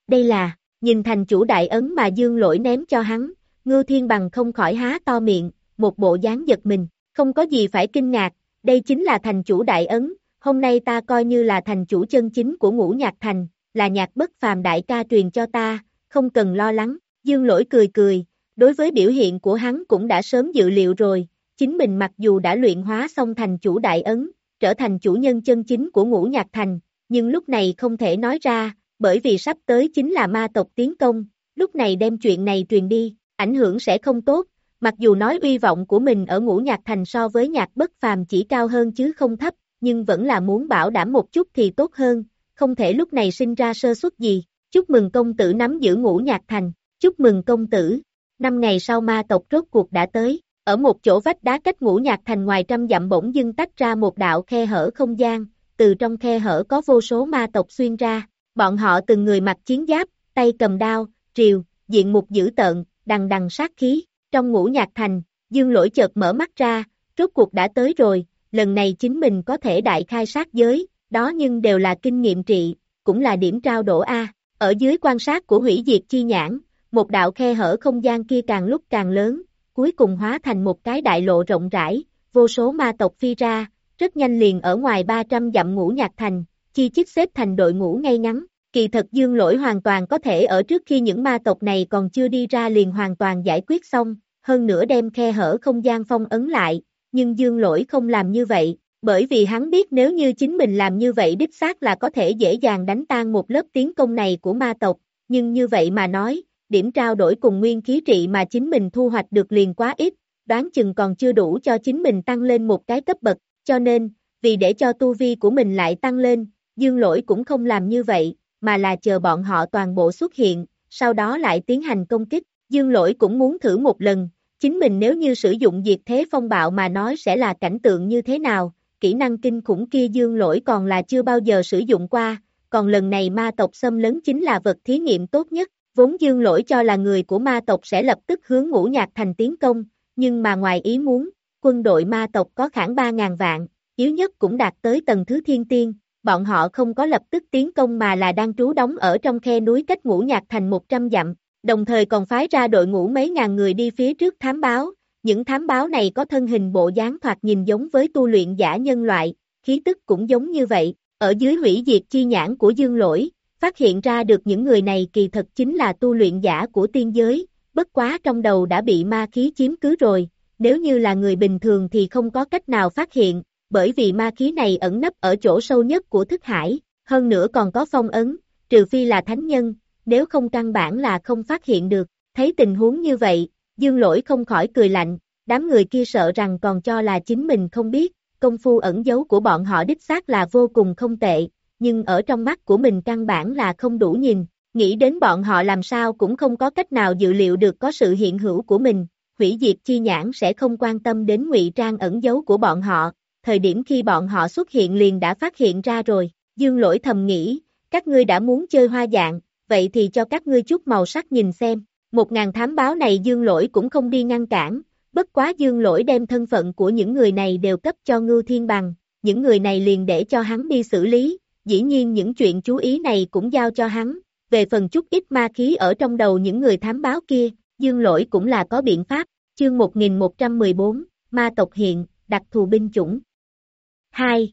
đây là, nhìn thành chủ đại ấn mà dương lỗi ném cho hắn, ngư thiên bằng không khỏi há to miệng, một bộ dáng giật mình, không có gì phải kinh ngạc, đây chính là thành chủ đại ấn, hôm nay ta coi như là thành chủ chân chính của ngũ nhạc thành, là nhạc bất phàm đại ca truyền cho ta, không cần lo lắng, dương lỗi cười cười, đối với biểu hiện của hắn cũng đã sớm dự liệu rồi, chính mình mặc dù đã luyện hóa xong thành chủ đại ấn, trở thành chủ nhân chân chính của ngũ nhạc thành, nhưng lúc này không thể nói ra, bởi vì sắp tới chính là ma tộc tiến công, lúc này đem chuyện này truyền đi, ảnh hưởng sẽ không tốt, mặc dù nói uy vọng của mình ở ngũ nhạc thành so với nhạc bất phàm chỉ cao hơn chứ không thấp, nhưng vẫn là muốn bảo đảm một chút thì tốt hơn, không thể lúc này sinh ra sơ suất gì, chúc mừng công tử nắm giữ ngũ nhạc thành, chúc mừng công tử, năm ngày sau ma tộc rốt cuộc đã tới, ở một chỗ vách đá cách ngũ nhạc thành ngoài trăm dặm bỗng dưng tách ra một đạo khe hở không gian, từ trong khe hở có vô số ma tộc xuyên ra, bọn họ từng người mặc chiến giáp, tay cầm đao, triều, diện mục dữ tợn, đằng đằng sát khí, trong ngũ nhạc thành, dương lỗi chợt mở mắt ra, rốt cuộc đã tới rồi, lần này chính mình có thể đại khai sát giới, đó nhưng đều là kinh nghiệm trị, cũng là điểm trao đổ A, ở dưới quan sát của hủy diệt chi nhãn, một đạo khe hở không gian kia càng lúc càng lớn, cuối cùng hóa thành một cái đại lộ rộng rãi, vô số ma tộc phi ra, rất nhanh liền ở ngoài 300 dặm ngũ nhạc thành, chi chít xếp thành đội ngũ ngay ngắn. Kỳ thật dương lỗi hoàn toàn có thể ở trước khi những ma tộc này còn chưa đi ra liền hoàn toàn giải quyết xong, hơn nữa đem khe hở không gian phong ấn lại, nhưng dương lỗi không làm như vậy, bởi vì hắn biết nếu như chính mình làm như vậy đích xác là có thể dễ dàng đánh tan một lớp tiến công này của ma tộc, nhưng như vậy mà nói, điểm trao đổi cùng nguyên khí trị mà chính mình thu hoạch được liền quá ít, đoán chừng còn chưa đủ cho chính mình tăng lên một cái cấp bậc, cho nên, vì để cho tu vi của mình lại tăng lên, dương lỗi cũng không làm như vậy, mà là chờ bọn họ toàn bộ xuất hiện, sau đó lại tiến hành công kích, dương lỗi cũng muốn thử một lần, chính mình nếu như sử dụng diệt thế phong bạo mà nói sẽ là cảnh tượng như thế nào, kỹ năng kinh khủng kia dương lỗi còn là chưa bao giờ sử dụng qua, còn lần này ma tộc xâm lấn chính là vật thí nghiệm tốt nhất, vốn dương lỗi cho là người của ma tộc sẽ lập tức hướng ngũ nhạc thành tiến công, nhưng mà ngoài ý muốn, quân đội ma tộc có khoảng 3.000 vạn, yếu nhất cũng đạt tới tầng thứ thiên tiên, bọn họ không có lập tức tiến công mà là đang trú đóng ở trong khe núi cách ngũ nhạc thành 100 dặm, đồng thời còn phái ra đội ngũ mấy ngàn người đi phía trước thám báo, những thám báo này có thân hình bộ dáng thoạt nhìn giống với tu luyện giả nhân loại, khí tức cũng giống như vậy, ở dưới hủy diệt chi nhãn của dương lỗi, phát hiện ra được những người này kỳ thật chính là tu luyện giả của tiên giới, bất quá trong đầu đã bị ma khí chiếm cứ rồi, nếu như là người bình thường thì không có cách nào phát hiện, bởi vì ma khí này ẩn nấp ở chỗ sâu nhất của thức hải, hơn nữa còn có phong ấn, trừ phi là thánh nhân, nếu không căn bản là không phát hiện được, thấy tình huống như vậy, dương lỗi không khỏi cười lạnh, đám người kia sợ rằng còn cho là chính mình không biết, công phu ẩn giấu của bọn họ đích xác là vô cùng không tệ, nhưng ở trong mắt của mình căn bản là không đủ nhìn, nghĩ đến bọn họ làm sao cũng không có cách nào dự liệu được có sự hiện hữu của mình, hủy diệt chi nhãn sẽ không quan tâm đến ngụy trang ẩn giấu của bọn họ, thời điểm khi bọn họ xuất hiện liền đã phát hiện ra rồi, dương lỗi thầm nghĩ, các ngươi đã muốn chơi hoa dạng, vậy thì cho các ngươi chút màu sắc nhìn xem, một ngàn thám báo này dương lỗi cũng không đi ngăn cản, bất quá dương lỗi đem thân phận của những người này đều cấp cho ngưu thiên bằng, những người này liền để cho hắn đi xử lý, dĩ nhiên những chuyện chú ý này cũng giao cho hắn, về phần chút ít ma khí ở trong đầu những người thám báo kia, dương lỗi cũng là có biện pháp, chương 1114, ma tộc hiện, đặc thù binh chủng. 2.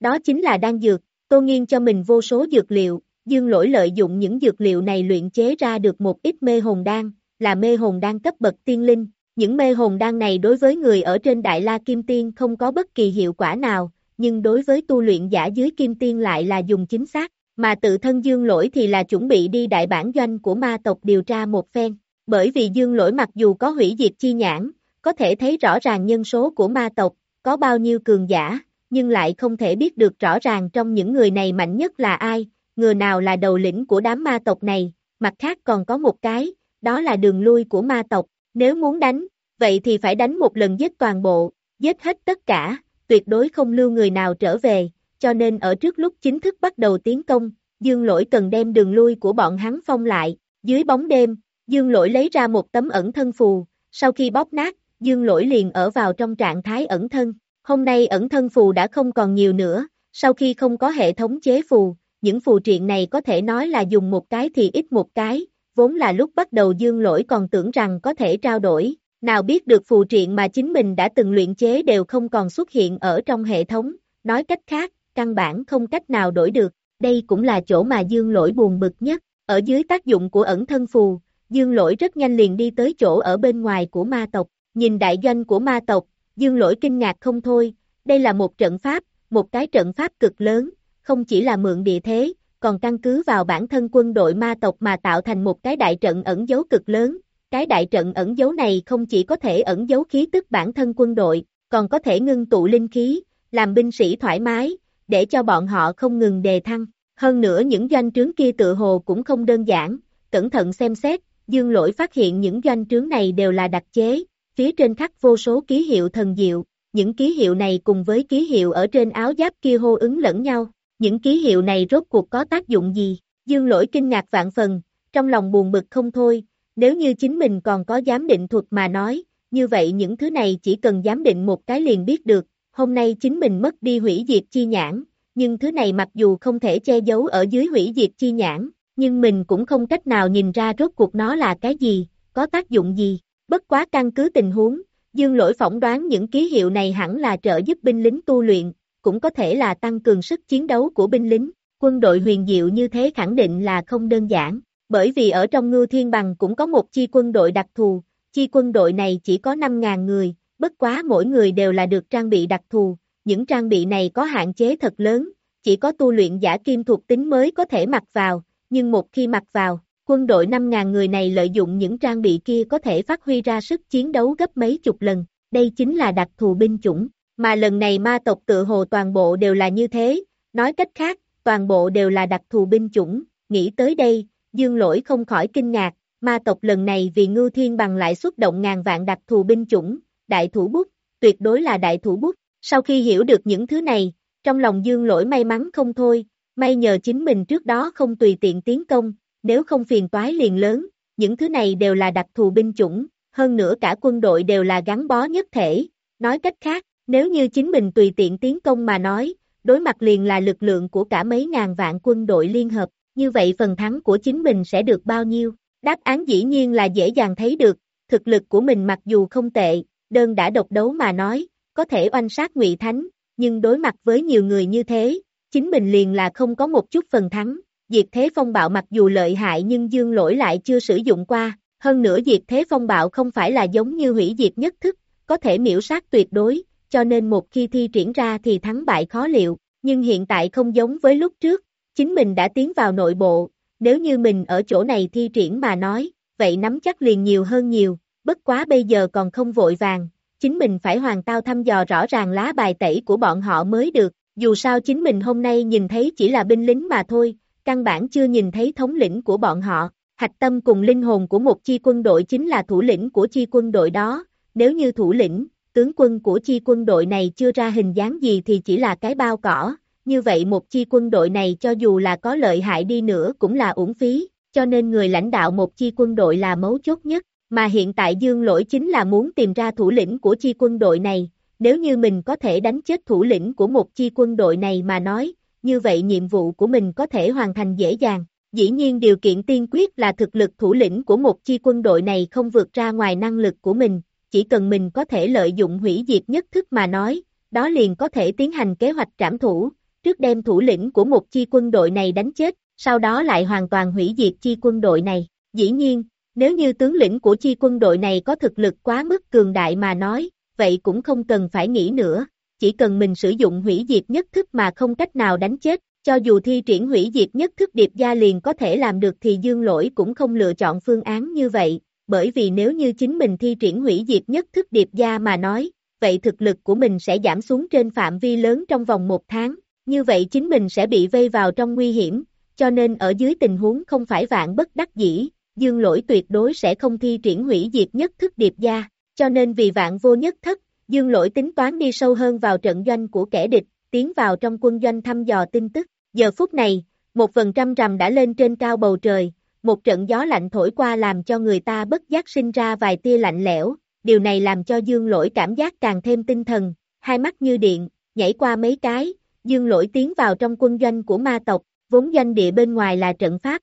Đó chính là đan dược, tô nghiên cho mình vô số dược liệu, dương lỗi lợi dụng những dược liệu này luyện chế ra được một ít mê hồn đan, là mê hồn đan cấp bậc tiên linh, những mê hồn đan này đối với người ở trên Đại La Kim Tiên không có bất kỳ hiệu quả nào, nhưng đối với tu luyện giả dưới Kim Tiên lại là dùng chính xác, mà tự thân dương lỗi thì là chuẩn bị đi đại bản doanh của ma tộc điều tra một phen, bởi vì dương lỗi mặc dù có hủy diệt chi nhãn, có thể thấy rõ ràng nhân số của ma tộc, có bao nhiêu cường giả, nhưng lại không thể biết được rõ ràng trong những người này mạnh nhất là ai, người nào là đầu lĩnh của đám ma tộc này, mặt khác còn có một cái, đó là đường lui của ma tộc, nếu muốn đánh, vậy thì phải đánh một lần giết toàn bộ, giết hết tất cả, tuyệt đối không lưu người nào trở về, cho nên ở trước lúc chính thức bắt đầu tiến công, Dương Lỗi cần đem đường lui của bọn hắn phong lại, dưới bóng đêm, Dương Lỗi lấy ra một tấm ẩn thân phù, sau khi bóp nát, Dương Lỗi liền ở vào trong trạng thái ẩn thân, hôm nay ẩn thân phù đã không còn nhiều nữa, sau khi không có hệ thống chế phù, những phù triện này có thể nói là dùng một cái thì ít một cái, vốn là lúc bắt đầu Dương Lỗi còn tưởng rằng có thể trao đổi, nào biết được phù triện mà chính mình đã từng luyện chế đều không còn xuất hiện ở trong hệ thống, nói cách khác, căn bản không cách nào đổi được, đây cũng là chỗ mà dương lỗi buồn bực nhất, ở dưới tác dụng của ẩn thân phù, dương lỗi rất nhanh liền đi tới chỗ ở bên ngoài của ma tộc, nhìn đại doanh của ma tộc, dương lỗi kinh ngạc không thôi, Đây là một trận pháp, một cái trận pháp cực lớn, không chỉ là mượn địa thế, còn căn cứ vào bản thân quân đội ma tộc mà tạo thành một cái đại trận ẩn dấu cực lớn. Cái đại trận ẩn dấu này không chỉ có thể ẩn dấu khí tức bản thân quân đội, còn có thể ngưng tụ linh khí, làm binh sĩ thoải mái, để cho bọn họ không ngừng đề thăng. Hơn nữa những doanh trướng kia tự hồ cũng không đơn giản, cẩn thận xem xét, dương lỗi phát hiện những doanh trướng này đều là đặc chế, phía trên khắc vô số ký hiệu thần diệu, những ký hiệu này cùng với ký hiệu ở trên áo giáp kia hô ứng lẫn nhau, những ký hiệu này rốt cuộc có tác dụng gì? Dương lỗi kinh ngạc vạn phần, trong lòng buồn bực không thôi, nếu như chính mình còn có giám định thuật mà nói, như vậy những thứ này chỉ cần giám định một cái liền biết được, hôm nay chính mình mất đi hủy diệt chi nhãn, nhưng thứ này mặc dù không thể che giấu ở dưới hủy diệt chi nhãn, nhưng mình cũng không cách nào nhìn ra rốt cuộc nó là cái gì, có tác dụng gì, bất quá căn cứ tình huống, dương lỗi phỏng đoán những ký hiệu này hẳn là trợ giúp binh lính tu luyện, cũng có thể là tăng cường sức chiến đấu của binh lính, quân đội huyền diệu như thế khẳng định là không đơn giản, bởi vì ở trong ngư thiên bằng cũng có một chi quân đội đặc thù, chi quân đội này chỉ có 5.000 người, bất quá mỗi người đều là được trang bị đặc thù, những trang bị này có hạn chế thật lớn, chỉ có tu luyện giả kim thuộc tính mới có thể mặc vào, nhưng một khi mặc vào, quân đội 5.000 người này lợi dụng những trang bị kia có thể phát huy ra sức chiến đấu gấp mấy chục lần, đây chính là đặc thù binh chủng, mà lần này ma tộc tự hồ toàn bộ đều là như thế, nói cách khác, toàn bộ đều là đặc thù binh chủng, nghĩ tới đây, dương lỗi không khỏi kinh ngạc, ma tộc lần này vì Ngư thiên bằng lại xuất động ngàn vạn đặc thù binh chủng, đại thủ bút, tuyệt đối là đại thủ bút, sau khi hiểu được những thứ này, trong lòng dương lỗi may mắn không thôi, may nhờ chính mình trước đó không tùy tiện tiến công, nếu không phiền toái liền lớn, những thứ này đều là đặc thù binh chủng, hơn nữa cả quân đội đều là gắn bó nhất thể, nói cách khác, nếu như chính mình tùy tiện tiến công mà nói, đối mặt liền là lực lượng của cả mấy ngàn vạn quân đội liên hợp, như vậy phần thắng của chính mình sẽ được bao nhiêu? Đáp án dĩ nhiên là dễ dàng thấy được, thực lực của mình mặc dù không tệ, đơn đã độc đấu mà nói, có thể oanh sát ngụy Thánh, nhưng đối mặt với nhiều người như thế, chính mình liền là không có một chút phần thắng. Diệt thế phong bạo mặc dù lợi hại nhưng dương lỗi lại chưa sử dụng qua, hơn nữa diệt thế phong bạo không phải là giống như hủy diệt nhất thức, có thể miễu sát tuyệt đối, cho nên một khi thi triển ra thì thắng bại khó liệu, nhưng hiện tại không giống với lúc trước, chính mình đã tiến vào nội bộ, nếu như mình ở chỗ này thi triển mà nói, vậy nắm chắc liền nhiều hơn nhiều, bất quá bây giờ còn không vội vàng, chính mình phải hoàn tao thăm dò rõ ràng lá bài tẩy của bọn họ mới được, dù sao chính mình hôm nay nhìn thấy chỉ là binh lính mà thôi, căn bản chưa nhìn thấy thống lĩnh của bọn họ, hạch tâm cùng linh hồn của một chi quân đội chính là thủ lĩnh của chi quân đội đó, nếu như thủ lĩnh, tướng quân của chi quân đội này chưa ra hình dáng gì thì chỉ là cái bao cỏ, như vậy một chi quân đội này cho dù là có lợi hại đi nữa cũng là uổng phí, cho nên người lãnh đạo một chi quân đội là mấu chốt nhất, mà hiện tại Dương Lỗi chính là muốn tìm ra thủ lĩnh của chi quân đội này, nếu như mình có thể đánh chết thủ lĩnh của một chi quân đội này mà nói, như vậy nhiệm vụ của mình có thể hoàn thành dễ dàng. Dĩ nhiên điều kiện tiên quyết là thực lực thủ lĩnh của một chi quân đội này không vượt ra ngoài năng lực của mình, chỉ cần mình có thể lợi dụng hủy diệt nhất thức mà nói, đó liền có thể tiến hành kế hoạch trảm thủ, trước đem thủ lĩnh của một chi quân đội này đánh chết, sau đó lại hoàn toàn hủy diệt chi quân đội này. Dĩ nhiên, nếu như tướng lĩnh của chi quân đội này có thực lực quá mức cường đại mà nói, vậy cũng không cần phải nghĩ nữa, chỉ cần mình sử dụng hủy diệt nhất thức mà không cách nào đánh chết, cho dù thi triển hủy diệt nhất thức điệp gia liền có thể làm được thì dương lỗi cũng không lựa chọn phương án như vậy, bởi vì nếu như chính mình thi triển hủy diệt nhất thức điệp gia mà nói, vậy thực lực của mình sẽ giảm xuống trên phạm vi lớn trong vòng một tháng, như vậy chính mình sẽ bị vây vào trong nguy hiểm, cho nên ở dưới tình huống không phải vạn bất đắc dĩ, dương lỗi tuyệt đối sẽ không thi triển hủy diệt nhất thức điệp gia, cho nên vì vạn vô nhất thất, dương lỗi tính toán đi sâu hơn vào trận doanh của kẻ địch, tiến vào trong quân doanh thăm dò tin tức, giờ phút này, một phần trăm rằm đã lên trên cao bầu trời, một trận gió lạnh thổi qua làm cho người ta bất giác sinh ra vài tia lạnh lẽo, điều này làm cho dương lỗi cảm giác càng thêm tinh thần, hai mắt như điện, nhảy qua mấy cái, dương lỗi tiến vào trong quân doanh của ma tộc, vốn doanh địa bên ngoài là trận pháp,